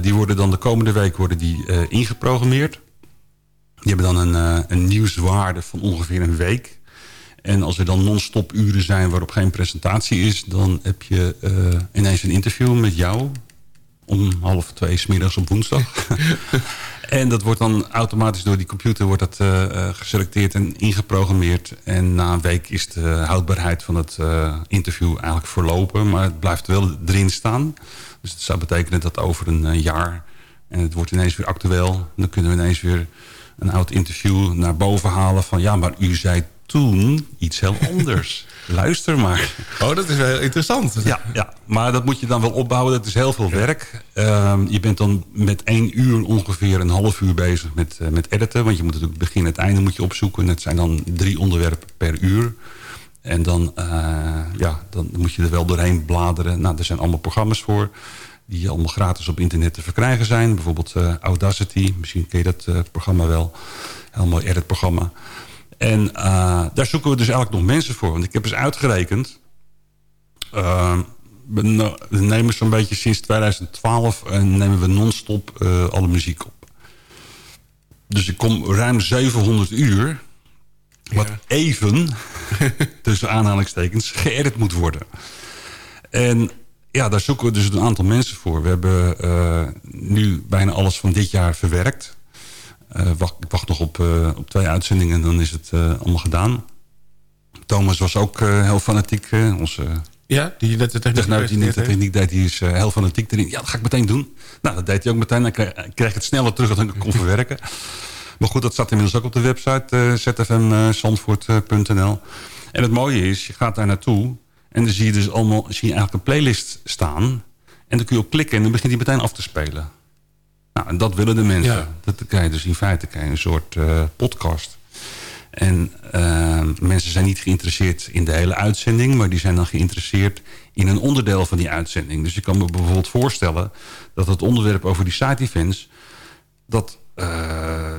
Die worden dan de komende week worden die, ingeprogrammeerd. Die hebben dan een, een nieuwswaarde van ongeveer een week. En als er dan non-stop uren zijn waarop geen presentatie is... dan heb je ineens een interview met jou... om half twee smiddags op woensdag. en dat wordt dan automatisch door die computer wordt dat, eh, eh, geselecteerd en ingeprogrammeerd. En na een week is de houdbaarheid van het eh, interview eigenlijk verlopen. Maar het blijft wel erin staan. Dus dat zou betekenen dat over een jaar... en het wordt ineens weer actueel... dan kunnen we ineens weer een oud interview naar boven halen van... ja, maar u zei toen iets heel anders. Luister maar. Oh, dat is wel heel interessant. Ja, ja, maar dat moet je dan wel opbouwen. Dat is heel veel werk. Ehm, je bent dan met één uur ongeveer een half uur bezig met, eh, met editen. Want je moet natuurlijk het begin en het einde moet je opzoeken. Het zijn dan drie onderwerpen per uur. En dan, eh, ja, dan moet je er wel doorheen bladeren. Nou, er zijn allemaal programma's voor. Die allemaal gratis op internet te verkrijgen zijn. Bijvoorbeeld eh, Audacity. Misschien ken je dat programma wel. Heel mooi editprogramma. En eh, daar zoeken we dus eigenlijk nog mensen voor. Want ik heb eens uitgerekend. eh, we nemen zo'n beetje sinds 2012 en nemen we non-stop eh, alle muziek op. Dus ik kom ruim 700 uur. Wat even, tussen aanhalingstekens, geëdit moet worden. En ja, daar zoeken we dus een aantal mensen voor. We hebben nu bijna alles van dit jaar verwerkt. Eh, wacht, ik wacht nog op, eh, op twee uitzendingen en dan is het eh, allemaal gedaan. Thomas was ook heel fanatiek. onze Ja, die net de techniek techneut die net de techniek deed, die is heel fanatiek erin. Ja, dat ga ik meteen doen. Nou, dat deed hij ook meteen. Dan kreeg, kreeg ik het sneller terug dan ik het kon verwerken. Maar goed, dat staat inmiddels ook op de website uh, zfmzandvoort.nl. En het mooie is, je gaat daar naartoe... en dan zie je dus allemaal zie je eigenlijk een playlist staan... en dan kun je op klikken en dan begint hij meteen af te spelen. Nou, en dat willen de mensen. Ja. Dat krijg je dus in feite je een soort eh, podcast. En eh, mensen zijn niet geïnteresseerd in de hele uitzending... maar die zijn dan geïnteresseerd in een onderdeel van die uitzending. Dus je kan me bijvoorbeeld voorstellen dat het onderwerp over die side events... dat eh,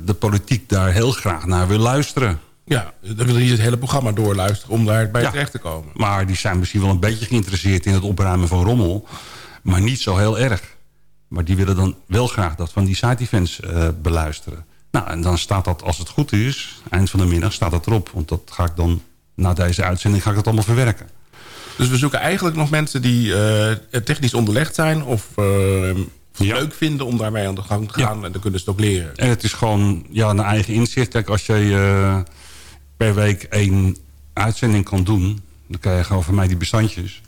de politiek daar heel graag naar wil luisteren. Ja, dan wil je het hele programma doorluisteren om daarbij Ja. terecht te komen. Maar die zijn misschien wel een beetje geïnteresseerd in het opruimen van rommel. Maar niet zo heel erg. Maar die willen dan wel graag dat van die side events eh, beluisteren. Nou, en dan staat dat, als het goed is, eind van de middag staat dat erop. Want dat ga ik dan na deze uitzending ga ik dat allemaal verwerken. Dus we zoeken eigenlijk nog mensen die eh, technisch onderlegd zijn... of eh, leuk vinden om daarmee aan de gang te gaan. En dan kunnen ze het ook leren. En het is gewoon ja, een eigen inzicht. Kijk, als je per week één uitzending kan doen... dan krijg je gewoon van mij die bestandjes.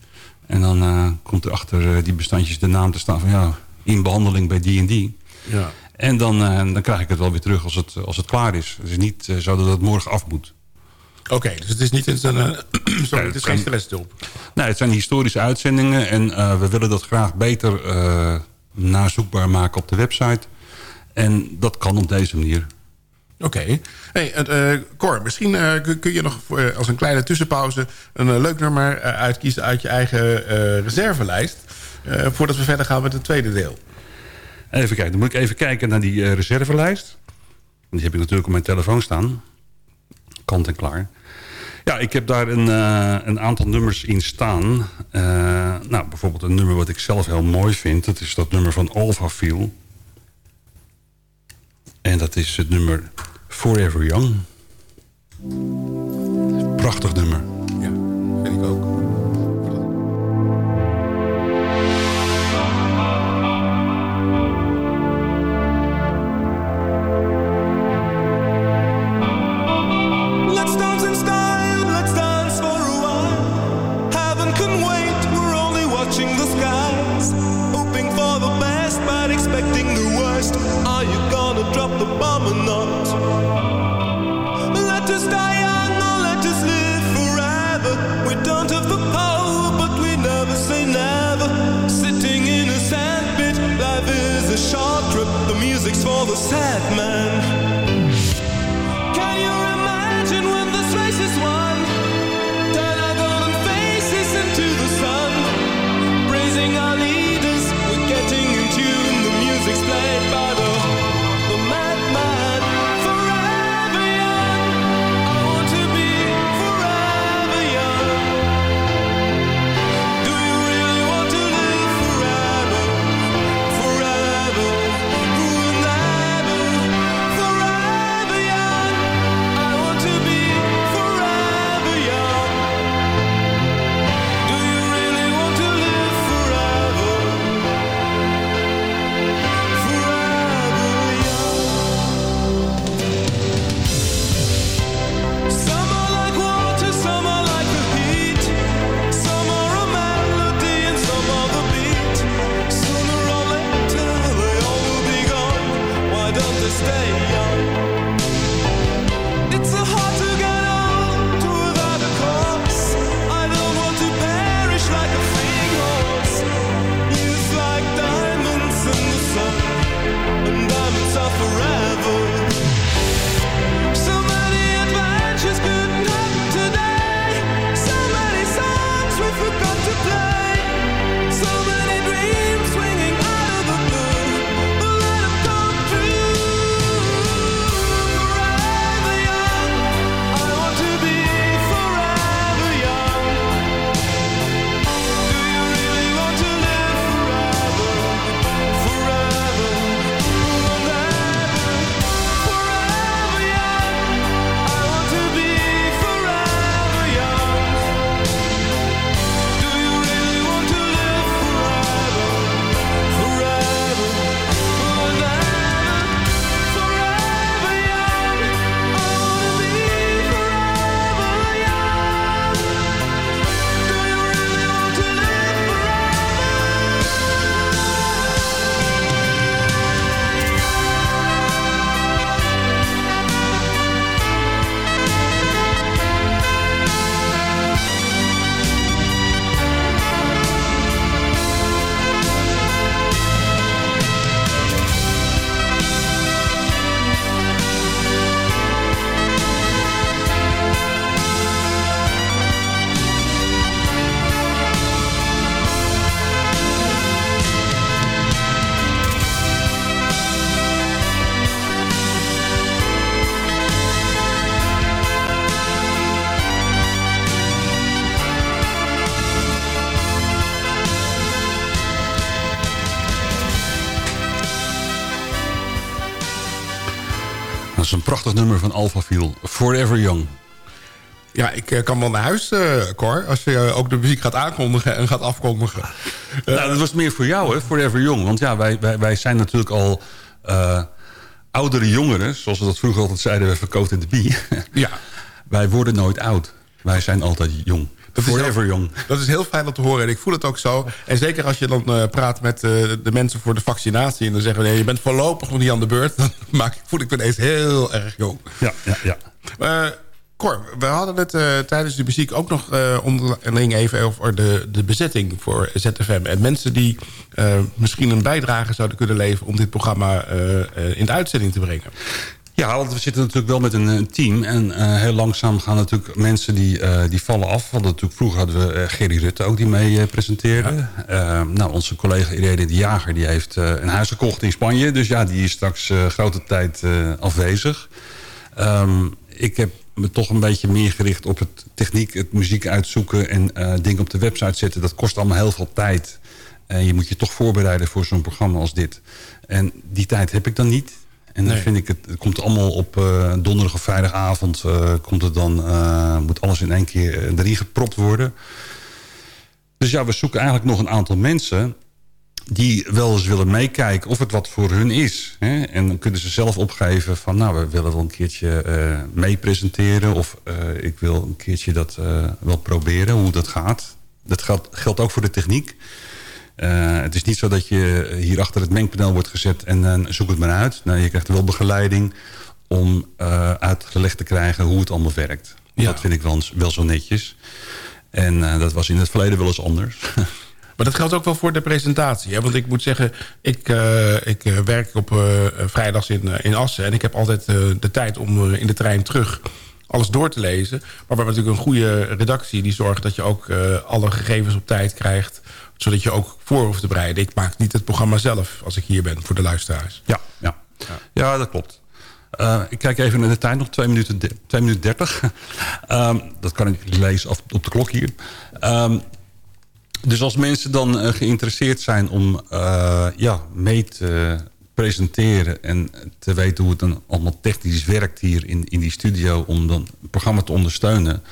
En dan komt er achter die bestandjes de naam te staan van... ja, in behandeling bij die en die. Ja. En dan, eh, dan krijg ik het wel weer terug als het, als het klaar is. Het is niet eh, zo dat het morgen af moet. Oké, dus het is niet een, eh, sorry, het is geen stresstulp. Nee, het zijn historische uitzendingen. En we willen dat graag beter eh, nazoekbaar maken op de website. En dat kan op deze manier. Oké. Hey, eh, Cor, misschien kun- je nog voor, als een kleine tussenpauze... een leuk nummer uitkiezen uit je eigen reservelijst... eh, voordat we verder gaan met het tweede deel. Even kijken, dan moet ik even kijken naar die eh, reservelijst. Die heb ik natuurlijk op mijn telefoon staan. Kant en klaar. Ja, ik heb daar een, eh, een aantal nummers in staan. Nou, bijvoorbeeld een nummer wat ik zelf heel mooi vind. Dat is dat nummer van Alpha Feel. En dat is het nummer Forever Young. Prachtig nummer. Ja, vind ik ook. Life is a short trip. The music's for the sad man. Nummer van Alpha Feel. Forever Young. Ja, ik eh, kan wel naar huis, eh Cor. Als je eh, ook de muziek gaat aankondigen en gaat afkondigen. nou, dat was meer voor jou, hè, Forever Young. Want ja, wij, wij, wij zijn natuurlijk al oudere jongeren. Zoals we dat vroeger altijd zeiden, we verkoot in de bie. ja. Wij worden nooit oud. Wij zijn altijd jong. Dat is Forever heel, young. Dat is heel fijn om te horen en ik voel het ook zo. En zeker als je dan eh, praat met eh, de mensen voor de vaccinatie... en dan zeggen we, nee, je bent voorlopig nog niet aan de beurt... dan maak, ik- voel ik me ineens heel erg jong. Ja, ja, ja. Eh, Cor, we hadden het tijdens de muziek ook nog eh, onderling even over de, de bezetting voor ZFM. En mensen die misschien een bijdrage zouden kunnen leveren... om dit programma in de uitzending te brengen. Ja, want we zitten natuurlijk wel met een, een team. En eh, heel langzaam gaan natuurlijk mensen die, eh, die vallen af. Want natuurlijk vroeger hadden we eh, Gerry Rutte ook die mee presenteerde. Nou, onze collega Irene de Jager die heeft een huis gekocht in Spanje. Dus ja, die is straks grote tijd afwezig. Ehm, ik heb me toch een beetje meer gericht op het techniek, het muziek uitzoeken... en dingen op de website zetten. Dat kost allemaal heel veel tijd. En je moet je toch voorbereiden voor zo'n programma als dit. En die tijd heb ik dan niet. En dan Nee. vind ik het, het komt allemaal op eh, donderdag of vrijdagavond. eh, komt het dan, eh, moet alles in één keer erin gepropt worden. Dus ja, we zoeken eigenlijk nog een aantal mensen die wel eens willen meekijken of het wat voor hun is. Hè? En dan kunnen ze zelf opgeven van... nou, we willen wel een keertje eh mee presenteren... of ik wil een keertje dat eh, wel proberen, hoe dat gaat. Dat geldt, geldt ook voor de techniek. Eh, het is niet zo dat je hier achter het mengpaneel wordt gezet... en dan zoek het maar uit. Nee, je krijgt wel begeleiding om eh, uitgelegd te krijgen hoe het allemaal werkt. Dat vind ik wel, wel zo netjes. En eh, dat was in het verleden wel eens anders. Maar dat geldt ook wel voor de presentatie. Hè? Want ik moet zeggen, ik, ik werk op vrijdags in, in Assen... en ik heb altijd de tijd om in de trein terug alles door te lezen. Maar we hebben natuurlijk een goede redactie... die zorgt dat je ook alle gegevens op tijd krijgt... zodat je ook voor hoeft te bereiden. Ik maak niet het programma zelf als ik hier ben voor de luisteraars. Ja, ja. ja dat klopt. Eh, ik kijk even naar de tijd, nog 2 minuten, de- 2 minuten 30. Ehm, dat kan ik lezen op, op de klok hier. Ehm, dus als mensen dan eh, geïnteresseerd zijn om eh, ja, mee te presenteren... en te weten hoe het dan allemaal technisch werkt hier in, in die studio... om dan het programma te ondersteunen...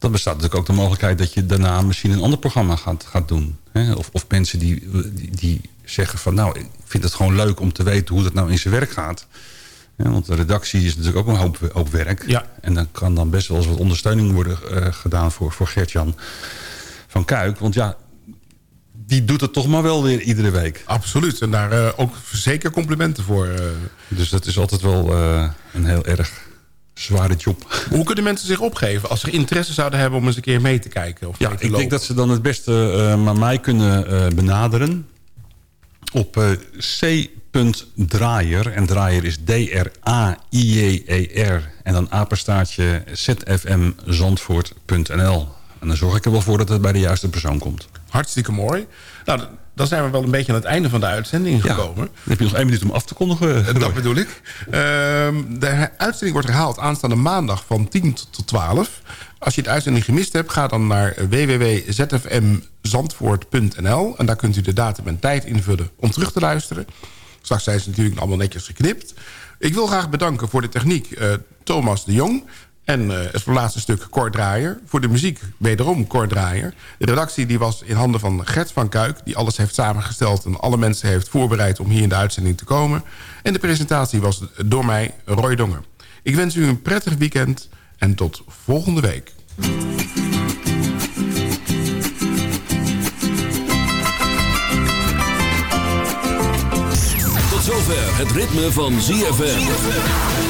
dan bestaat natuurlijk ook de mogelijkheid dat je daarna misschien een ander programma gaat, gaat doen. Hè? Of, of mensen die, die, die zeggen van nou, ik vind het gewoon leuk om te weten hoe dat nou in zijn werk gaat... Ja, want de redactie is natuurlijk ook een hoop, hoop werk. Ja. En dan kan dan best wel eens wat ondersteuning worden eh, gedaan voor, voor Gertjan van Kuik. Want ja, die doet het toch maar wel weer iedere week. Absoluut. En daar eh, ook zeker complimenten voor. eh. Dus dat is altijd wel een heel erg zware job. Hoe kunnen mensen zich opgeven als ze interesse zouden hebben... om eens een keer mee te kijken? Of Ja, te ik denk dat ze dan het beste eh, maar mij kunnen eh, benaderen. Op eh, c.draaier. En draaier is D-R-A-I-J-E-R. En dan apenstaartje zfmzandvoort.nl. En dan zorg ik er wel voor dat het bij de juiste persoon komt. Hartstikke mooi. Nou, dan zijn we wel een beetje aan het einde van de uitzending gekomen. Dan heb je nog één minuut om af te kondigen. Dat bedoel ik. Ehm, de uitzending wordt herhaald aanstaande maandag van 10 tot 12. Als je de uitzending gemist hebt, ga dan naar www.zfmzandvoort.nl. En daar kunt u de datum en tijd invullen om terug te luisteren. Straks zijn ze natuurlijk allemaal netjes geknipt. Ik wil graag bedanken voor de techniek eh, Thomas de Jong... En eh, het laatste stuk Cor Draaier. Voor de muziek wederom Cor Draaier. De redactie die was in handen van Gert van Kuik... die alles heeft samengesteld en alle mensen heeft voorbereid... om hier in de uitzending te komen. En de presentatie was door mij, Roy Dongen. Ik wens u een prettig weekend en tot volgende week. Tot zover het ritme van ZFM.